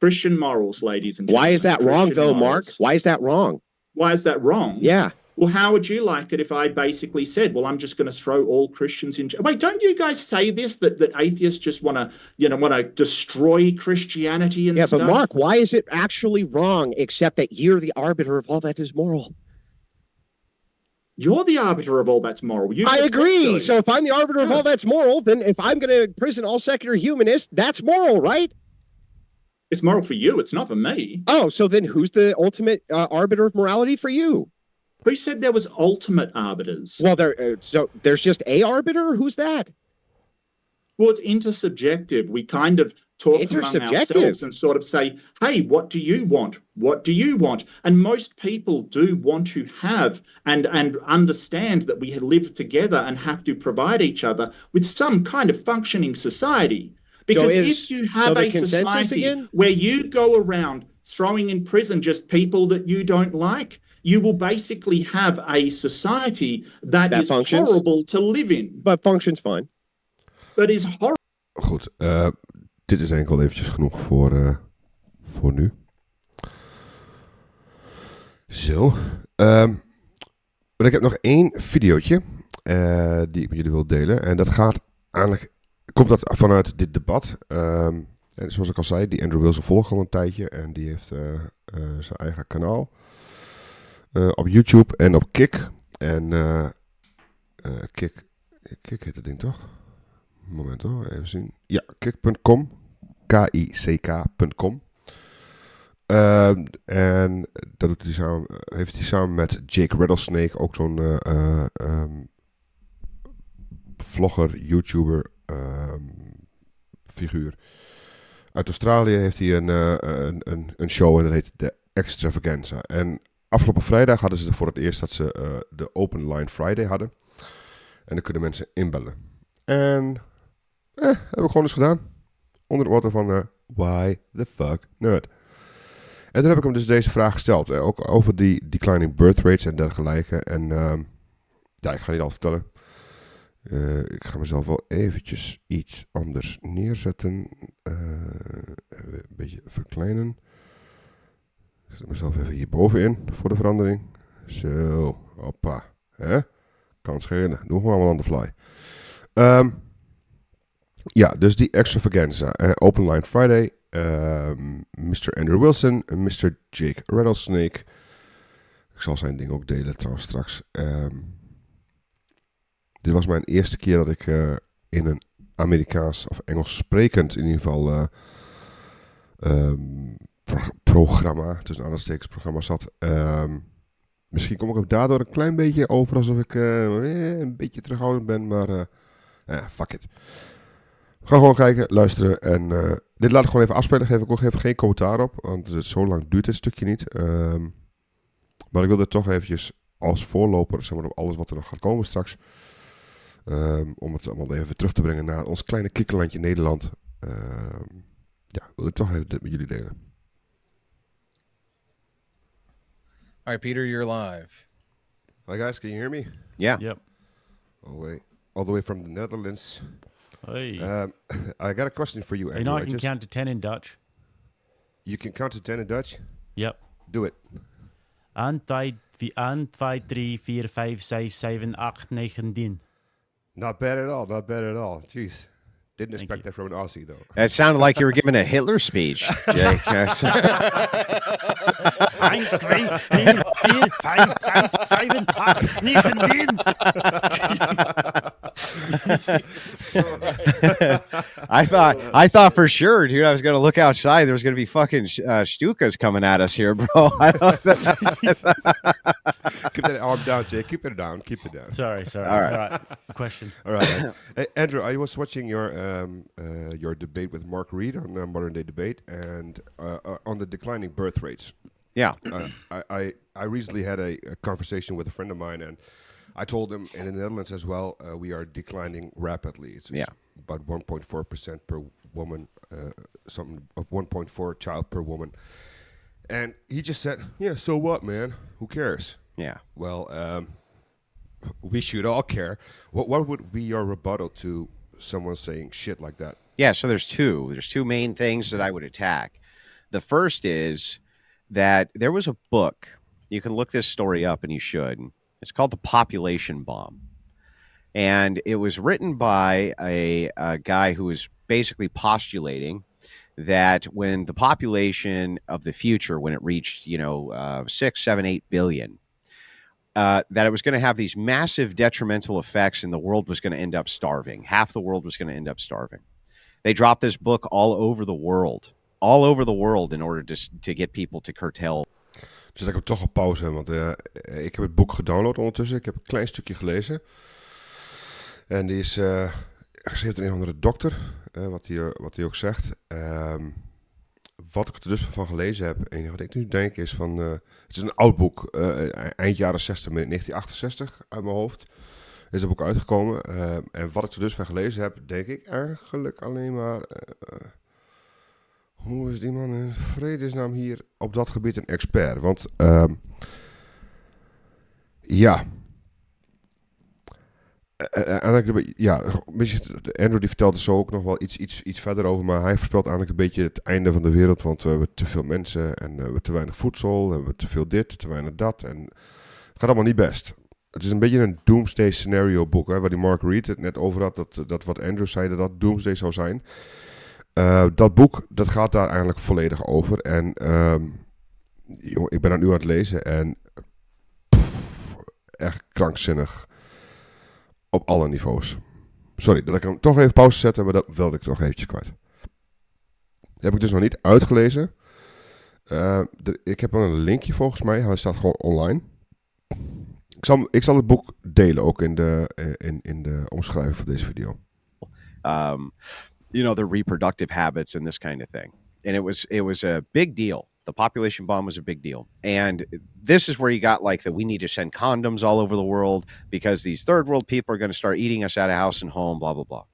Christian morals, ladies and gentlemen. Why is that gentlemen, wrong, Christian though, Mark? Why is that wrong? Why is that wrong? Yeah. Well, how would you like it if I basically said, "Well, I'm just going to throw all Christians in jail"? Wait, don't you guys say this that that atheists just want to, you know, want to destroy Christianity and Yeah, stuff? Yeah, but Mark, why is it actually wrong except that you're the arbiter of all that is moral? you're the arbiter of all that's moral. You I agree. So if I'm the arbiter of all that's moral, then if I'm going to imprison all secular humanists, that's moral, right? it's moral for you. It's not for me. Oh, so then who's the ultimate uh, arbiter of morality for you? Who said there was ultimate arbiters? Well, there. Uh, so there's just a arbiter. Who's that? Well, it's intersubjective. We kind of talk among ourselves and sort of say, hey, what do you want? What do you want? And most people do want to have and, and understand that we live together and have to provide each other with some kind of functioning society. Because is- if you have so a society again? where you go around throwing in prison just people that you don't like, you will basically have a society That that is functions? horrible to live in. But functions fine. But is horrible. Goed, eh, dit is enkel eventjes genoeg voor, eh, voor nu. Zo. ehm, maar ik heb nog één videootje eh, die ik met jullie wil delen. En dat gaat eigenlijk, komt dat vanuit dit debat. Ehm, en zoals ik al zei, die Andrew Wilson volgt al een tijdje. En die heeft eh, eh, zijn eigen kanaal op YouTube en op Kik. En eh eh, Kik, Kik heet het ding toch? Moment hoor, even zien. Ja, kik.com. K-I-C-K.com. Ehm, en dat doet hij samen, heeft hij samen met Jake Rattlesnake, ook zo'n eh, eh, ehm, vlogger, YouTuber, ehm, figuur. Uit Australië heeft hij een, eh, een, een, een show en dat heet The Extravaganza. En afgelopen vrijdag hadden ze voor het eerst dat ze eh, de Open Line Friday hadden. En dan kunnen mensen inbellen. En eh, heb ik gewoon eens gedaan. Onder de motto van eh, Why the fuck nerd? En toen heb ik hem dus deze vraag gesteld. eh, ook over die declining birth rates en dergelijke. En ehm, ja, ik ga niet al vertellen. Ik ga mezelf wel eventjes iets anders neerzetten. Een beetje verkleinen. Ik zet mezelf even hierboven in voor de verandering. Zo, hoppa. Hè? Kan schelen. Doen we allemaal on the fly. Ehm, ja, dus die extravaganza. Open Line Friday. ehm, Mr. Andrew Wilson. Mr. Jake Rattlesnake. Ik zal zijn ding ook delen trouwens straks. Ehm, dit was mijn eerste keer dat ik eh, in een Amerikaans of Engels sprekend in ieder geval eh, ehm, programma, tussen aanhalingstekens programma zat. Ehm, misschien kom ik ook daardoor een klein beetje over alsof ik eh, eh, een beetje terughoudend ben, maar eh, eh, fuck it. We gaan gewoon kijken, luisteren en dit laat ik gewoon even afspelen. Geef ik ook even geen commentaar op, want het- zo lang duurt dit stukje niet. Ehm, maar ik wilde toch eventjes als voorloper, zeg maar, op alles wat er nog gaat komen straks. ehm, om het allemaal even terug te brengen naar ons kleine kikkerlandje Nederland. Ja, wil ik toch even dit met jullie delen. All right, Peter, you're live. Hi guys, can you hear me? Yeah. Yep. All the way, all the way from the Netherlands. Hey. Um, I got a question for you, you know I I can just- count to ten in Dutch. you can count to ten in Dutch. Yep. Do it. 1, 2, 1, 2, 3, 4, 5, 6, 7, 8, 9, 10. Not bad at all. Not bad at all. Jeez, didn't Thank expect you. that from an Aussie though. That sounded like you were giving a Hitler speech, Jake. Yes. 1, 3, 4, 5, 6, 7, 8, 9, 10. I thought I thought for sure, dude, I was gonna look outside. There was gonna be fucking uh, Stukas coming at us here, bro. I don't, Keep that arm down, Jay. Keep it down. Keep it down. Sorry, sorry. All right. All right. Question. All right, man. hey, Andrew. I was watching your um, uh, your debate with Mark Reed on uh, Modern Day Debate and uh, uh, on the declining birth rates. Yeah. uh, I, I I recently had a, a conversation with a friend of mine, and I told him and in the Netherlands as well, uh, we are declining rapidly. It's, Yeah. about 1.4 percent per woman, uh, something of 1.4 child per woman. And he just said, "Yeah, so what, man? Who cares?" Yeah. Well, um, we should all care. What what would be your rebuttal to someone saying shit like that? Yeah, so there's two. There's two main things that I would attack. The first is that there was a book. You can look this story up and you should. It's called The Population Bomb. And it was written by a, a guy who was basically postulating that when the population of the future, when it reached, you know, uh, six, seven, eight billion, uh, that it was going to have these massive detrimental effects and the world was going to end up starving. Half the world was going to end up starving. They dropped this book all over the world, all over the world, in order to to get people to curtail. Dus ik heb toch op pauze, want eh, ik heb het boek gedownload ondertussen. Ik heb een klein stukje gelezen. En die is eh geschreven door een andere dokter, eh, wat, hij, wat ook zegt. Ehm, wat ik er dus van gelezen heb, en wat ik nu denk is van... het is een oud boek, eind jaren 60, 1968 uit mijn hoofd. Is dat boek uitgekomen. Eh, en wat ik er dus van gelezen heb, denk ik eigenlijk alleen maar... hoe is die man in vredesnaam hier op dat gebied een expert? Want ehm, ja. Beetje- ja, Andrew die vertelde zo ook nog wel iets, iets, iets verder over, maar hij voorspelt eigenlijk een beetje het einde van de wereld, want we hebben te veel mensen en we hebben te weinig voedsel, en we hebben te veel dit, te weinig dat en het gaat allemaal niet best. Het is een beetje een doomsday scenario boek, hè, waar die Mark Reed het net over had, dat, dat wat Andrew zei, dat dat doomsday zou zijn. Eh, dat boek, dat gaat daar eigenlijk volledig over. En ehm, ik ben dat nu aan het lezen en echt krankzinnig. Op alle niveaus. Sorry dat ik hem toch even pauze zette, maar dat wilde ik toch eventjes kwijt. heb ik dus nog niet uitgelezen. Eh, ik heb een linkje volgens mij. Hij staat gewoon online. Ik zal, ik zal het boek delen ook in de, eh, in, in de omschrijving van deze video. um, you know, their reproductive habits and this kind of thing. And it was it was a big deal. The population bomb was a big deal. And this is where you got like that we need to send condoms all over the world because these third world people are going to start eating us out of house and home, blah blah blah.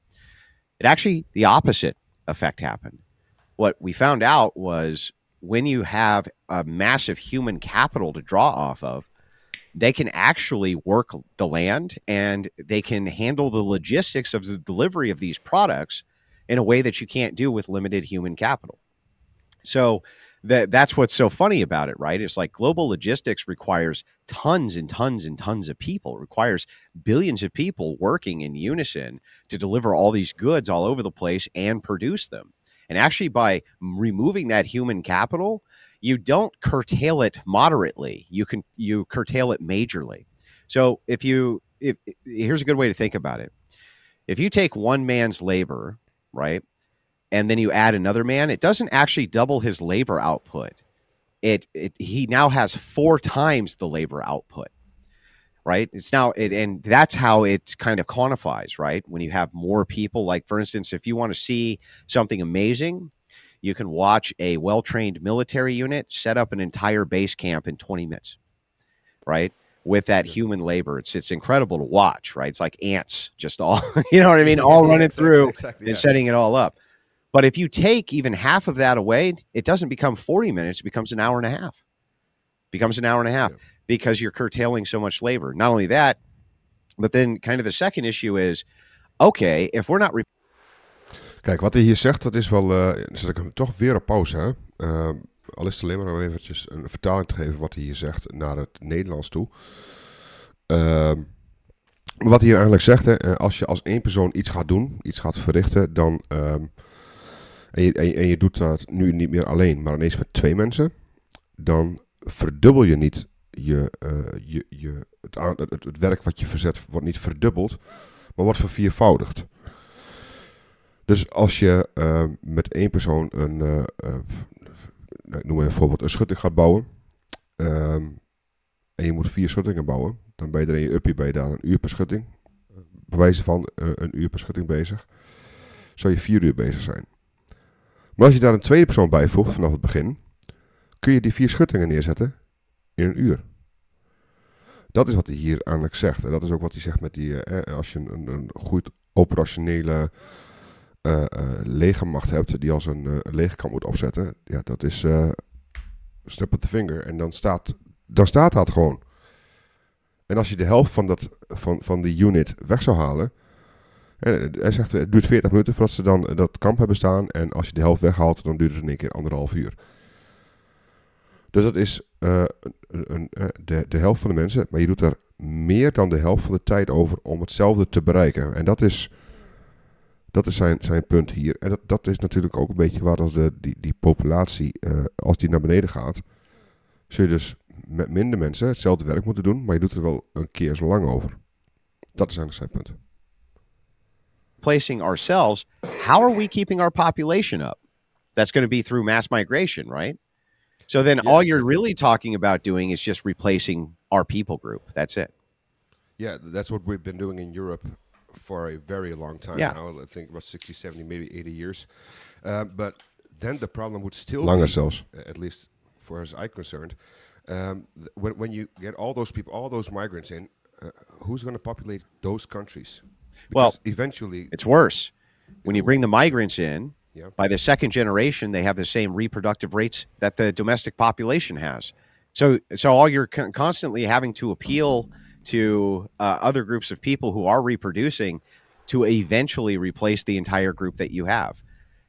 It actually the opposite effect happened. What we found out was when you have a massive human capital to draw off of, they can actually work the land and they can handle the logistics of the delivery of these products in a way that you can't do with limited human capital. So that that's what's so funny about it, right? It's like global logistics requires tons and tons and tons of people. It requires billions of people working in unison to deliver all these goods all over the place and produce them. And actually by removing that human capital, you don't curtail it moderately. You can you curtail it majorly. So if you if here's a good way to think about it. If you take one man's labor, right, and then you add another man, it doesn't actually double his labor output. It, it he now has four times the labor output right? It's now it, and that's how it kind of quantifies right? When you have more people like for instance if you want to see something amazing you can watch a well-trained military unit set up an entire base camp in 20 minutes right with that human labor it's it's incredible to watch right it's like ants just all you know what i mean all Yeah, running exactly, through exactly, and yeah. setting it all up but if you take even half of that away it doesn't become 40 minutes it becomes an hour and a half becomes an hour and a half Yeah. because you're curtailing so much labor not only that but then kind of the second issue is okay if we're not re- Kijk, wat hij hier zegt, dat is wel... eh zet ik hem toch weer op pauze, hè? Eh, al is het alleen maar om eventjes een vertaling te geven wat hij hier zegt naar het Nederlands toe. Ehm, maar wat hij hier eigenlijk zegt, hè, eh, als je als één persoon iets gaat doen, iets gaat verrichten, dan... ehm, en, je, en, doet dat nu niet meer alleen, maar ineens met twee mensen, dan verdubbel je niet je, eh, je, het, het, werk wat je verzet, wordt niet verdubbeld, maar wordt verviervoudigd. Dus als je eh, met één persoon een, eh, ik noem maar een voorbeeld, een schutting gaat bouwen. ehm, en je moet vier schuttingen bouwen. Dan ben je er in je uppie je daar een uur per schutting. Bewijzen van eh, een uur per schutting bezig. Zou je vier uur bezig zijn. Maar als je daar een tweede persoon bijvoegt vanaf het begin. Kun je die vier schuttingen neerzetten in een uur. Dat is wat hij hier eigenlijk zegt. En dat is ook wat hij zegt met die... eh, als je een, een goed operationele eh, legermacht hebt die als een, een legerkamp moet opzetten, ja, dat is eh step of the finger. En dan staat, dan staat dat gewoon. En als je de helft van, dat, van, van die unit weg zou halen. En hij zegt, het duurt 40 minuten voordat ze dan dat kamp hebben staan. En als je de helft weghaalt, dan duurt het in één keer anderhalf uur. Dus dat is een, een, de, de helft van de mensen. Maar je doet er meer dan de helft van de tijd over om hetzelfde te bereiken. En dat is, dat is zijn, zijn punt hier. En dat, dat is natuurlijk ook een beetje waar als de, die, die populatie, eh, als die naar beneden gaat, zul je dus met minder mensen hetzelfde werk moeten doen, maar je doet er wel een keer zo lang over. Dat is eigenlijk zijn punt. replacing ourselves, how are we keeping our population up? That's going to be through mass migration, right? So then Yeah, all you're really talking about doing is just replacing our people group. That's it. Yeah, that's what we've been doing in Europe for a very long time Yeah. now. I think about 60, 70, maybe 80 years. Uh, but then the problem would still Langer be, zelfs. at least for as I'm concerned, um, th- when, when you get all those people, all those migrants in, uh, who's going to populate those countries? Well, eventually, It's worse. When you bring the migrants in, Yeah. by the second generation, they have the same reproductive rates that the domestic population has. So, so all you're con- constantly having to appeal to uh, other groups of people who are reproducing to eventually replace the entire group that you have.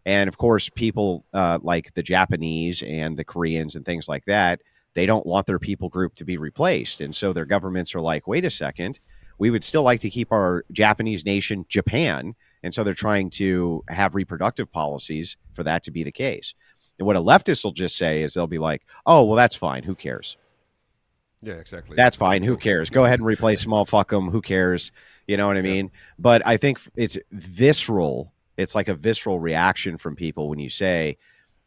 And of course, people uh, like the Japanese and the Koreans and things like that, they don't want their people group to be replaced. And so their governments are like, wait a second, we would still like to keep our Japanese nation Japan. And so they're trying to have reproductive policies for that to be the case. And what a leftist will just say is they'll be like, oh, well, that's fine. Who cares? Yeah, exactly. That's fine. Who cares? Go ahead and replace them all. Fuck them. Who cares? You know what I mean? But I think it's visceral. It's like a visceral reaction from people when you say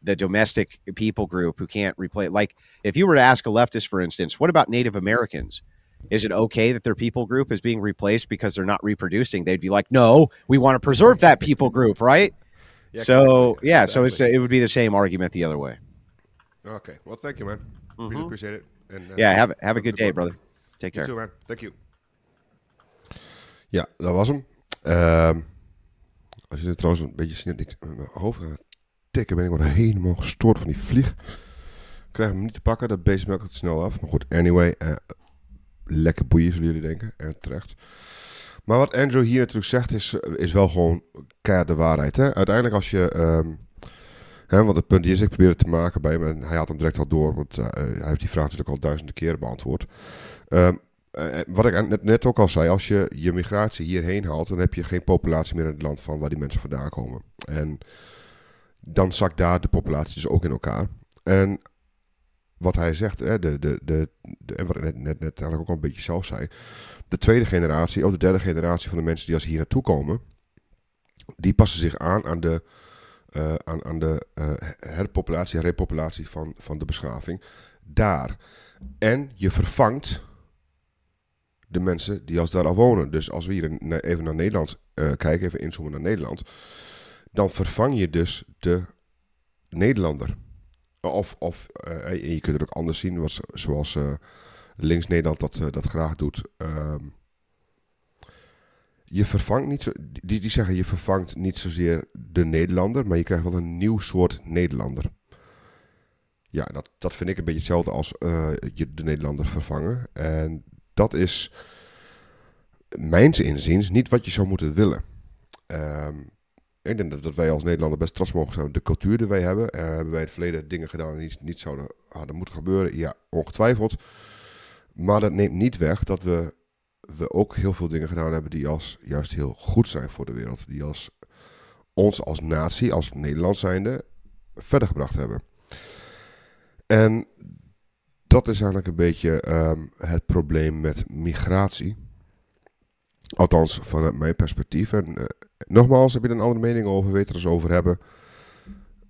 the domestic people group who can't replace. Like if you were to ask a leftist, for instance, what about Native Americans? Is it okay that their people group is being replaced because they're not reproducing? They'd be like, no, we want to preserve that people group, right? Yeah, so exactly, yeah, so it's exactly. it would be the same argument the other way. Okay, well, thank you, man. Really mm-hmm. appreciate it. And, uh, Mm-hmm. Yeah, have have a good day, brother. Take You care. too, man. Thank you. Ja, dat was hem. Ehm, als je trouwens een beetje ziet, ik met mijn hoofd aan het tikken ben ik maar helemaal gestoord van die vlieg. Ik krijg hem niet te pakken, dat beest melkt het snel af. Maar goed, anyway, eh, lekker boeien zullen jullie denken. En terecht. Maar wat Andrew hier natuurlijk zegt is, eh, is wel gewoon keihard de waarheid. Hè? Uiteindelijk als je... ehm, want het punt is, ik probeer het te maken bij hem en hij had hem direct al door. Want eh, hij heeft die vraag natuurlijk al duizenden keren beantwoord. Ehm, eh, wat ik net, net ook al zei, als je je migratie hierheen haalt, dan heb je geen populatie meer in het land van waar die mensen vandaan komen. En dan zakt daar de populatie dus ook in elkaar. En wat hij zegt, hè, de, de, de, de, en wat ik net, net, net eigenlijk ook al een beetje zelf zei. De tweede generatie, of de derde generatie van de mensen die als hier naartoe komen, die passen zich aan aan de, uh, aan, aan de uh, herpopulatie, repopulatie van, van de beschaving daar. En je vervangt de mensen die als daar al wonen. Dus als we hier even naar Nederland uh, kijken, even inzoomen naar Nederland, dan vervang je dus de Nederlander. Of, of je kunt het ook anders zien, zoals links Nederland dat, dat graag doet. Um, je vervangt niet zo, die, die zeggen je vervangt niet zozeer de Nederlander, maar je krijgt wel een nieuw soort Nederlander. Ja, dat, dat vind ik een beetje hetzelfde als je de Nederlander vervangen. En dat is mijns inziens niet wat je zou moeten willen. Um, ik denk dat wij als Nederlander best trots mogen zijn op de cultuur die wij hebben. Uh, hebben wij in het verleden dingen gedaan die niet, niet zouden hadden moeten gebeuren? Ja, ongetwijfeld. Maar dat neemt niet weg dat we, we ook heel veel dingen gedaan hebben die als juist heel goed zijn voor de wereld. Die als ons als natie, als Nederland zijnde, verder gebracht hebben. En dat is eigenlijk een beetje um, het probleem met migratie. Althans, vanuit mijn perspectief. En uh, nogmaals, heb je er een andere mening over, weet er eens over hebben.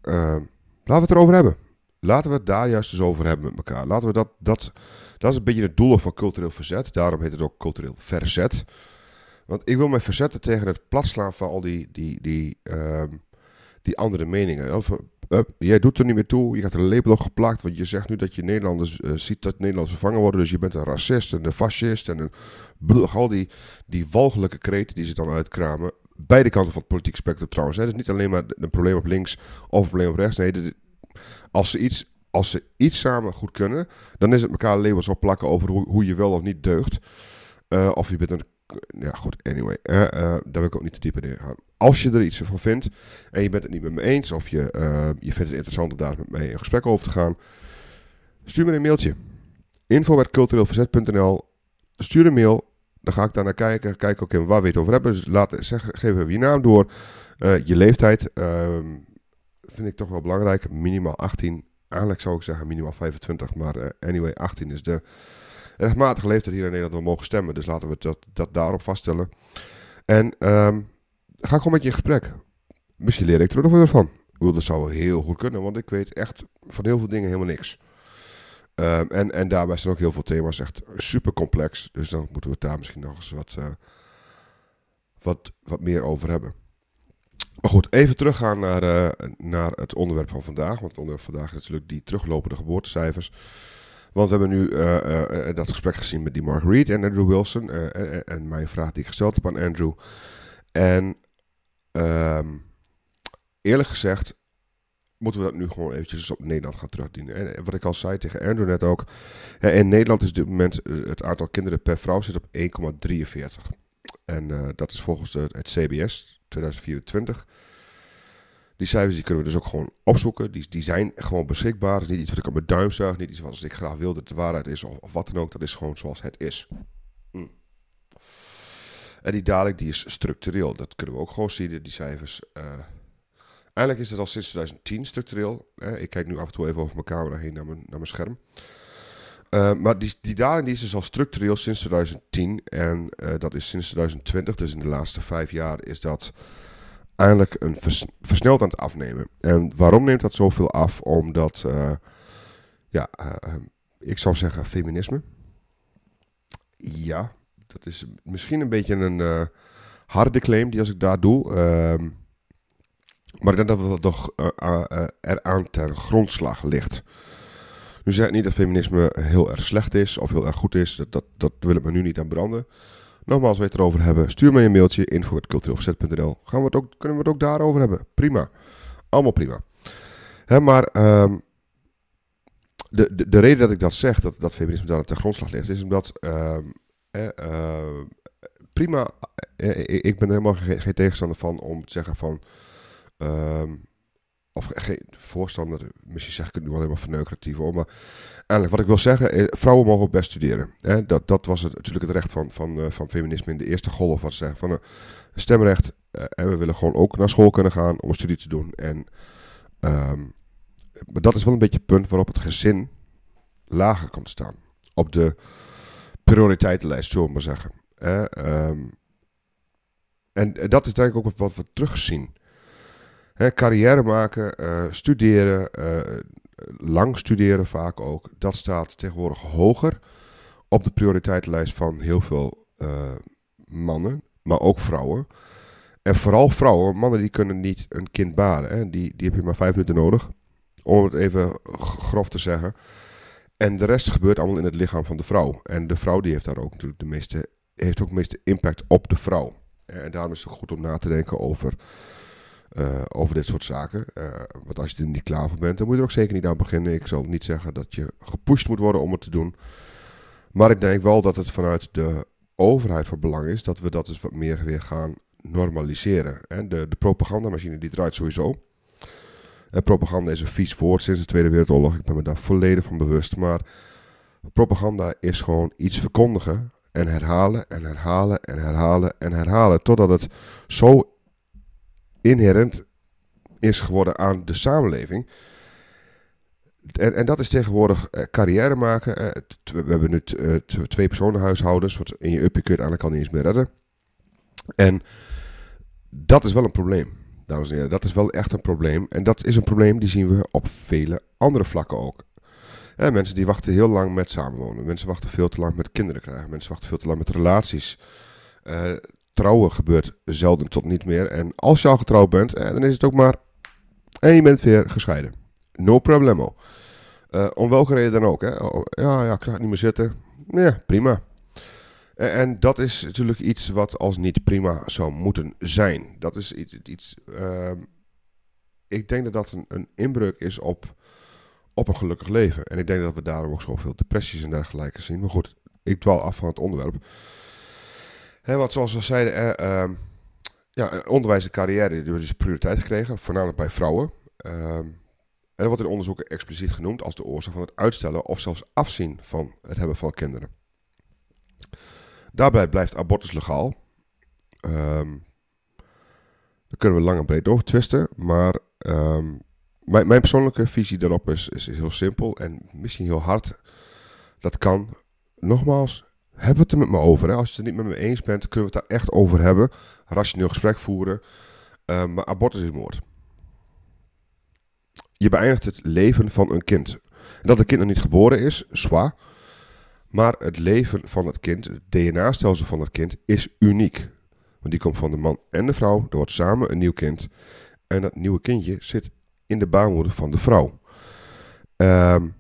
Uh, laten we het erover hebben. Laten we het daar juist eens over hebben met elkaar. Laten we dat, dat, dat is een beetje het doel van cultureel verzet. Daarom heet het ook cultureel verzet. Want ik wil mij verzetten tegen het platslaan van al die, die, die, uh, die andere meningen. Uh, jij doet er niet meer toe, je gaat een label op geplakt, want je zegt nu dat je Nederlanders uh, ziet dat Nederlanders vervangen worden, dus je bent een racist en een fascist en een al die, die walgelijke kreten die ze dan uitkramen. Beide kanten van het politiek spectrum trouwens. Het is niet alleen maar een probleem op links of een probleem op rechts. Nee, de, als, ze iets, als ze iets samen goed kunnen, dan is het elkaar labels opplakken over hoe, je wel of niet deugt. Uh, of je bent een ja, goed, anyway. Uh, daar wil ik ook niet te diep in gaan. Als je er iets van vindt en je bent het niet met me eens, of je, uh, je vindt het interessant om daar met mij in gesprek over te gaan, stuur me een mailtje. info.cultureelverzet.nl Stuur een mail, dan ga ik daar naar kijken. Kijk ook in waar we het over hebben. Dus laat, zeg, geef even je naam door. je leeftijd ehm, vind ik toch wel belangrijk. Minimaal 18. Eigenlijk zou ik zeggen minimaal 25. Maar anyway, 18 is de rechtmatige leeftijd hier in Nederland wel mogen stemmen. Dus laten we dat, dat daarop vaststellen. En um, ga gewoon met je in gesprek. Misschien leer ik er nog weer van. Dat zou wel heel goed kunnen, want ik weet echt van heel veel dingen helemaal niks. Um, en, en daarbij zijn ook heel veel thema's echt super complex. Dus dan moeten we het daar misschien nog eens wat, uh, wat, wat meer over hebben. Maar goed, even teruggaan naar, uh, naar het onderwerp van vandaag. Want het onderwerp van vandaag is natuurlijk die teruglopende geboortecijfers. Want we hebben nu uh, uh, dat gesprek gezien met die Reed en Andrew Wilson. En, en, mijn vraag die ik gesteld heb aan Andrew. En um, eerlijk gezegd moeten we dat nu gewoon eventjes op Nederland gaan terugdienen. En wat ik al zei tegen Andrew net ook. in Nederland is dit moment het aantal kinderen per vrouw zit op 1,43. En dat is volgens het CBS 2024. Die cijfers die kunnen we dus ook gewoon opzoeken. Die, die zijn gewoon beschikbaar. Het is niet iets wat ik op mijn duim zuig. Niet iets wat ik graag wil dat de waarheid is. Of, wat dan ook. Dat is gewoon zoals het is. Hm. En die daling die is structureel. Dat kunnen we ook gewoon zien. Die cijfers. Uh, eigenlijk is het al sinds 2010 structureel. ik kijk nu af en toe even over mijn camera heen naar mijn, naar mijn scherm. Uh, maar die, die daling die is dus al structureel sinds 2010. En uh, dat is sinds 2020. Dus in de laatste vijf jaar is dat eindelijk een vers versneld aan het afnemen. En waarom neemt dat zoveel af? Omdat, uh, ja, ik zou zeggen feminisme. Ja, dat is misschien een beetje een harde claim die als ik daar doe. Uh, maar ik denk dat het toch eraan ten grondslag ligt. Nu zeg ik niet dat feminisme heel erg slecht is of heel erg goed is. Dat, dat, dat wil ik me nu niet aan branden. Nogmaals, we het erover hebben. Stuur mij een mailtje info.cultureelverzet.nl. Gaan we kunnen we het ook daarover hebben? Prima. Allemaal prima. Hè, maar um, de, de, de, reden dat ik dat zeg, dat, dat feminisme daar ten grondslag ligt, is omdat um, eh, uh, prima. Eh, ik ben helemaal geen, tegenstander van om te zeggen van. Of geen voorstander, misschien zeg ik het nu alleen maar verneukeratief hoor, maar eigenlijk wat ik wil zeggen, eh, vrouwen mogen ook best studeren. Hè? Dat, dat was het, natuurlijk het recht van, van, uh, van feminisme in de eerste golf, wat ze zeggen, van een stemrecht. En we willen gewoon ook naar school kunnen gaan om een studie te doen. En um, maar dat is wel een beetje het punt waarop het gezin lager komt te staan. Op de prioriteitenlijst, zullen we maar zeggen. Ehm, en dat is denk ik ook wat we terugzien. Carrière maken, uh, studeren, uh, lang studeren vaak ook. Dat staat tegenwoordig hoger op de prioriteitenlijst van heel veel uh, mannen, maar ook vrouwen. En vooral vrouwen, mannen die kunnen niet een kind baren. Hè. Die, die heb je maar vijf minuten nodig, om het even grof te zeggen. En de rest gebeurt allemaal in het lichaam van de vrouw. En de vrouw die heeft daar ook natuurlijk de meeste, heeft ook meeste impact op de vrouw. En daarom is het goed om na te denken over, uh, over dit soort zaken. Uh, want als je er niet klaar voor bent, dan moet je er ook zeker niet aan beginnen. Ik zal niet zeggen dat je gepusht moet worden om het te doen. Maar ik denk wel dat het vanuit de overheid van belang is dat we dat dus wat meer weer gaan normaliseren. En de, de propagandamachine die draait sowieso. En propaganda is een vies woord sinds de Tweede Wereldoorlog. Ik ben me daar volledig van bewust. Maar propaganda is gewoon iets verkondigen en herhalen en herhalen en herhalen en herhalen. Totdat het zo inherent is geworden aan de samenleving. En, en dat is tegenwoordig eh, carrière maken. Eh, we hebben nu uh, twee personenhuishoudens. Wat in je uppie kun je eigenlijk al niet eens meer redden. En dat is wel een probleem, dames en heren. Dat is wel echt een probleem. En dat is een probleem die zien we op vele andere vlakken ook. En mensen die wachten heel lang met samenwonen. Mensen wachten veel te lang met kinderen krijgen. Mensen wachten veel te lang met relaties. Trouwen gebeurt zelden tot niet meer. En als je al getrouwd bent, eh, dan is het ook maar... En je bent weer gescheiden. No problemo. Uh, om welke reden dan ook. Hè? Oh, ja, ja, ik ga niet meer zitten. Ja, prima. En, en, dat is natuurlijk iets wat als niet prima zou moeten zijn. Dat is iets... iets uh, ik denk dat dat een, een inbreuk is op op een gelukkig leven. En ik denk dat we daarom ook zoveel depressies en dergelijke zien. Maar goed, ik dwaal af van het onderwerp. He, want zoals we zeiden, eh, uh, ja, onderwijs en carrière die hebben dus prioriteit gekregen, voornamelijk bij vrouwen. Uh, en dat wordt in onderzoeken expliciet genoemd als de oorzaak van het uitstellen of zelfs afzien van het hebben van kinderen. Daarbij blijft abortus legaal. Um, daar kunnen we lang en breed over twisten, maar mijn, mijn persoonlijke visie daarop is, is, heel simpel en misschien heel hard. Dat kan. Nogmaals, heb het er met me over. Hè. Als je het er niet met me eens bent, kunnen we het daar echt over hebben. Rationeel gesprek voeren. Uh, maar abortus is moord. Je beëindigt het leven van een kind. Dat het kind nog niet geboren is, zwaar. Maar het leven van het kind, het DNA-stelsel van het kind, is uniek. Want die komt van de man en de vrouw. Er wordt samen een nieuw kind. En dat nieuwe kindje zit in de baarmoeder van de vrouw. Um,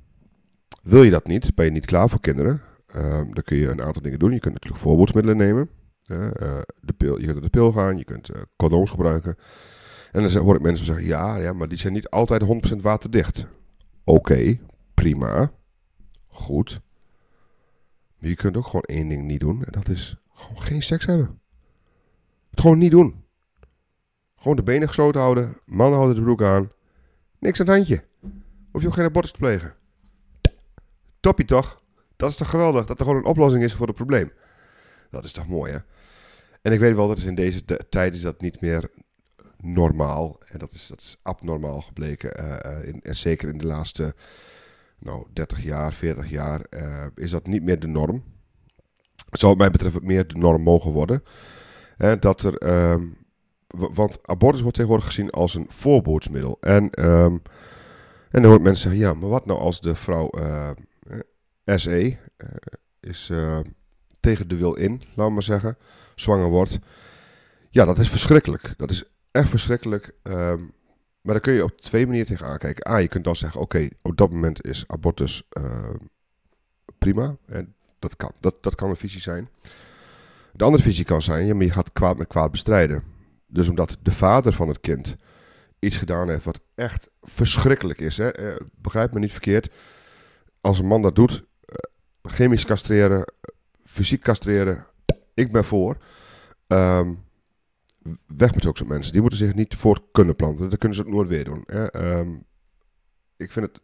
wil je dat niet, ben je niet klaar voor kinderen, dan kun je een aantal dingen doen. Je kunt natuurlijk voorbeeldsmiddelen nemen. Uh, de pil, je kunt de pil gaan, je kunt uh, condooms gebruiken. En dan hoor ik mensen zeggen, ja, ja, maar die zijn niet altijd 100% waterdicht. Oké, prima, goed. Maar je kunt ook gewoon één ding niet doen. En dat is gewoon geen seks hebben. Het gewoon niet doen. Gewoon de benen gesloten houden. Mannen houden de broek aan. Niks aan het handje. Hoef je ook geen abortus te plegen. Toppie toch? Dat is toch geweldig dat er gewoon een oplossing is voor het probleem. Dat is toch mooi hè? En ik weet wel dat is in deze tijd is dat niet meer normaal. En dat is, dat is abnormaal gebleken. Uh, in, en zeker in de laatste nou, 30 jaar, 40 jaar uh, is dat niet meer de norm. Zou wat mij betreft meer de norm mogen worden. Dat er... Uh, want abortus wordt tegenwoordig gezien als een voorboedsmiddel. En, um, en dan hoort mensen zeggen, ja, maar wat nou als de vrouw eh, SE uh, is uh, tegen de wil in, we maar zeggen, zwanger wordt. Ja, dat is verschrikkelijk. Dat is echt verschrikkelijk. Um, maar daar kun je op twee manieren tegen aankijken. A, je kunt dan zeggen, oké, op dat moment is abortus ehm, prima. En dat kan, dat, dat kan een visie zijn. De andere visie kan zijn, je gaat kwaad met kwaad bestrijden. Dus omdat de vader van het kind iets gedaan heeft wat echt verschrikkelijk is. Hè? Eh, begrijp me niet verkeerd. Als een man dat doet, eh, chemisch castreren, fysiek castreren, ik ben voor. Um, weg met zulke mensen. Die moeten zich niet voor kunnen planten. Dat kunnen ze ook nooit weer doen. Hè? Um, ik vind het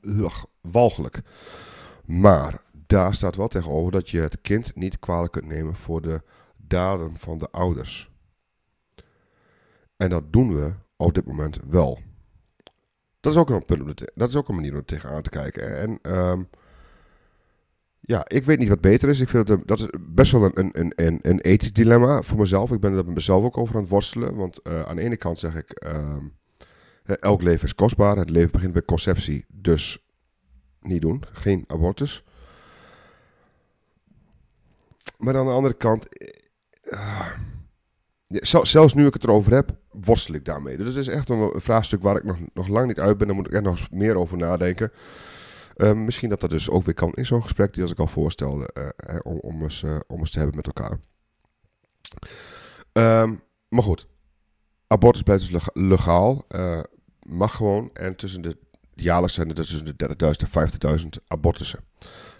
ugh, walgelijk. Maar daar staat wel tegenover dat je het kind niet kwalijk kunt nemen voor de daden van de ouders. En dat doen we op dit moment wel. Dat is ook een, punt dat is ook een manier om er tegenaan te kijken. En um, ja, ik weet niet wat beter is. Ik vind dat, dat is best wel een, een, een, een ethisch dilemma voor mezelf. Ik ben er mezelf ook over aan het worstelen. Want uh, aan de ene kant zeg ik, ehm, elk leven is kostbaar. Het leven begint bij conceptie, dus niet doen. Geen abortus. Maar aan de andere kant, uh, zelfs nu ik het erover heb, worstel ik daarmee. Dus het is echt een, vraagstuk waar ik nog, nog lang niet uit ben. Daar moet ik er nog meer over nadenken. Uh, misschien dat dat dus ook weer kan in zo'n gesprek die als ik al voorstelde, uh, om, om, eens, uh, om eens te hebben met elkaar. Um, maar goed, abortus blijft dus legaal, mag gewoon. En tussen de, jaarlijks zijn er tussen de 30.000 en 50.000 abortussen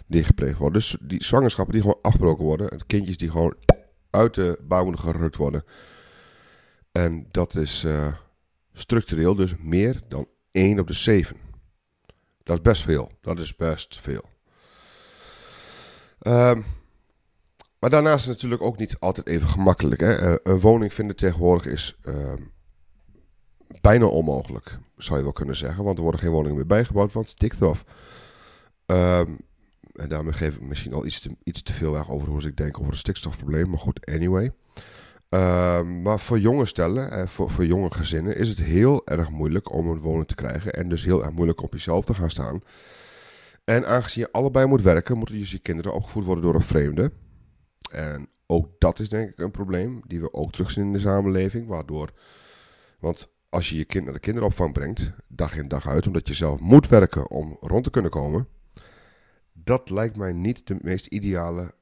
die gepleegd worden. Dus die zwangerschappen die gewoon afgebroken worden, kindjes die gewoon uit de baarmoeder gerukt worden. En dat is structureel dus meer dan 1 op de 7. Dat is best veel. Dat is best veel. Um, maar daarnaast is het natuurlijk ook niet altijd even gemakkelijk. Hè? Uh, een woning vinden tegenwoordig is uh, bijna onmogelijk, zou je wel kunnen zeggen. Want er worden geen woningen meer bijgebouwd, want het stikt af. Um, en daarmee geef ik misschien al iets te, iets te veel weg over hoe ik denk over het stikstofprobleem. Maar goed, anyway. Uh, maar voor jonge stellen, en voor, voor jonge gezinnen, is het heel erg moeilijk om een woning te krijgen. En dus heel erg moeilijk op jezelf te gaan staan. En aangezien je allebei moet werken, moeten dus je kinderen opgevoed worden door een vreemde. En ook dat is denk ik een probleem die we ook terugzien in de samenleving. Waardoor, want als je je kind naar de kinderopvang brengt, dag in dag uit, omdat je zelf moet werken om rond te kunnen komen. Dat lijkt mij niet de meest ideale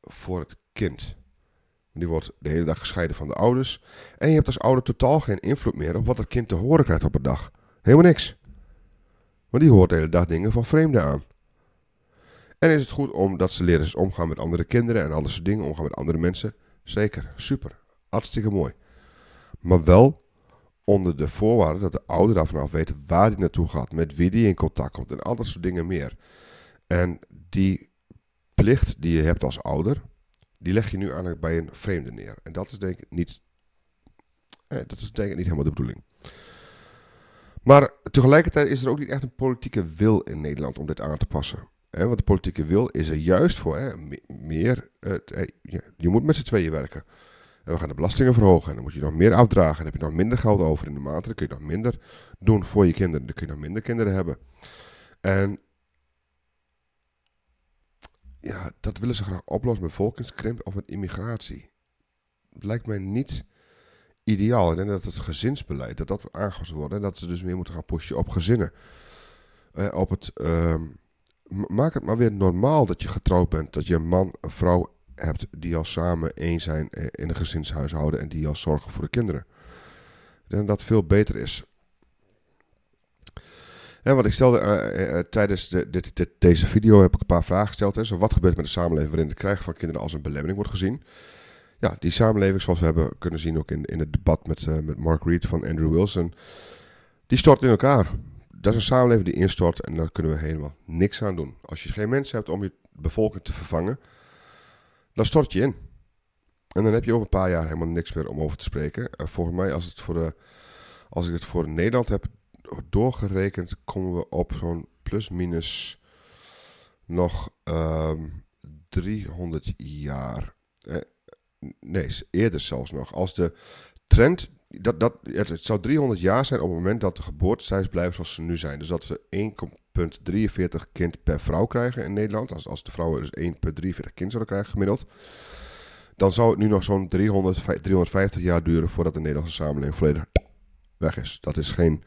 voor het kind. Die wordt de hele dag gescheiden van de ouders. En je hebt als ouder totaal geen invloed meer op wat het kind te horen krijgt op een dag. Helemaal niks. Want die hoort de hele dag dingen van vreemden aan. En is het goed omdat ze leren omgaan met andere kinderen en andere soort dingen, omgaan met andere mensen? Zeker, super. Hartstikke mooi. Maar wel onder de voorwaarde dat de ouder daarvan af weet waar hij naartoe gaat, met wie die in contact komt en al dat soort dingen meer. En die plicht die je hebt als ouder, die leg je nu eigenlijk bij een vreemde neer. En dat is denk ik niet, eh, dat is denk ik niet helemaal de bedoeling. Maar tegelijkertijd is er ook niet echt een politieke wil in Nederland om dit aan te passen. Want de politieke wil is er juist voor meer. Eh, je moet met z'n tweeën werken. En we gaan de belastingen verhogen. En dan moet je nog meer afdragen. En dan heb je nog minder geld over in de maand. Dan kun je nog minder doen voor je kinderen. Dan kun je nog minder kinderen hebben. En ja, dat willen ze graag oplossen met volkskrimp of met immigratie. Lijkt mij niet ideaal. En dat het gezinsbeleid, dat dat aangepast wordt. En dat ze dus meer moeten gaan pushen op gezinnen. Eh, op het, uh, maak het maar weer normaal dat je getrouwd bent. Dat je een man, een vrouw hebt die al samen één zijn eh, in een gezinshuishouden. En die al zorgen voor de kinderen. Ik denk dat dat veel beter is. Ja, wat ik stelde uh, tijdens de, dit, dit, deze video heb ik een paar vragen gesteld. Hè. Zo, wat gebeurt met de samenleving waarin het krijgen van kinderen als een belemmering wordt gezien? Ja, die samenleving, zoals we hebben kunnen zien ook in, in het debat met, met Mark Reed van Andrew Wilson, die stort in elkaar. Dat is een samenleving die instort en daar kunnen we helemaal niks aan doen. Als je geen mensen hebt om je bevolking te vervangen, dan stort je in. En dan heb je over een paar jaar helemaal niks meer om over te spreken. Volgens mij, als, het voor de, als ik het voor Nederland heb, doorgerekend komen we op zo'n plus-minus nog um, ehm, 300 jaar. Eh, nee, eerder zelfs nog. Als de trend. Dat, dat, het zou 300 jaar zijn op het moment dat de geboortecijfers blijven zoals ze nu zijn. Dus dat we 1,43 kind per vrouw krijgen in Nederland. Als, als de vrouwen dus 1,43 kind zouden krijgen gemiddeld. Dan zou het nu nog zo'n 300, 350 jaar duren voordat de Nederlandse samenleving volledig weg is. Dat is geen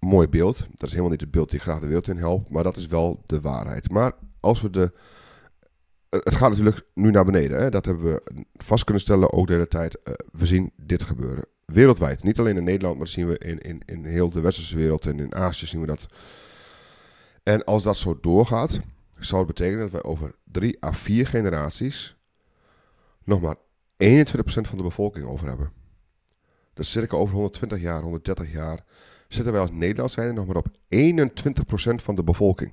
mooi beeld. Dat is helemaal niet het beeld die graag de wereld in helpt, maar dat is wel de waarheid. Maar als we de. Het gaat natuurlijk nu naar beneden. Hè? Dat hebben we vast kunnen stellen, ook de hele tijd. Uh, we zien dit gebeuren. Wereldwijd. Niet alleen in Nederland, maar dat zien we in, in, in heel de westerse wereld en in Azië zien we dat. En als dat zo doorgaat, zou het betekenen dat wij over drie à vier generaties nog maar 21% van de bevolking over hebben. Dus circa over 120 jaar, 130 jaar zitten wij als Nederland zijn nog maar op 21% van de bevolking.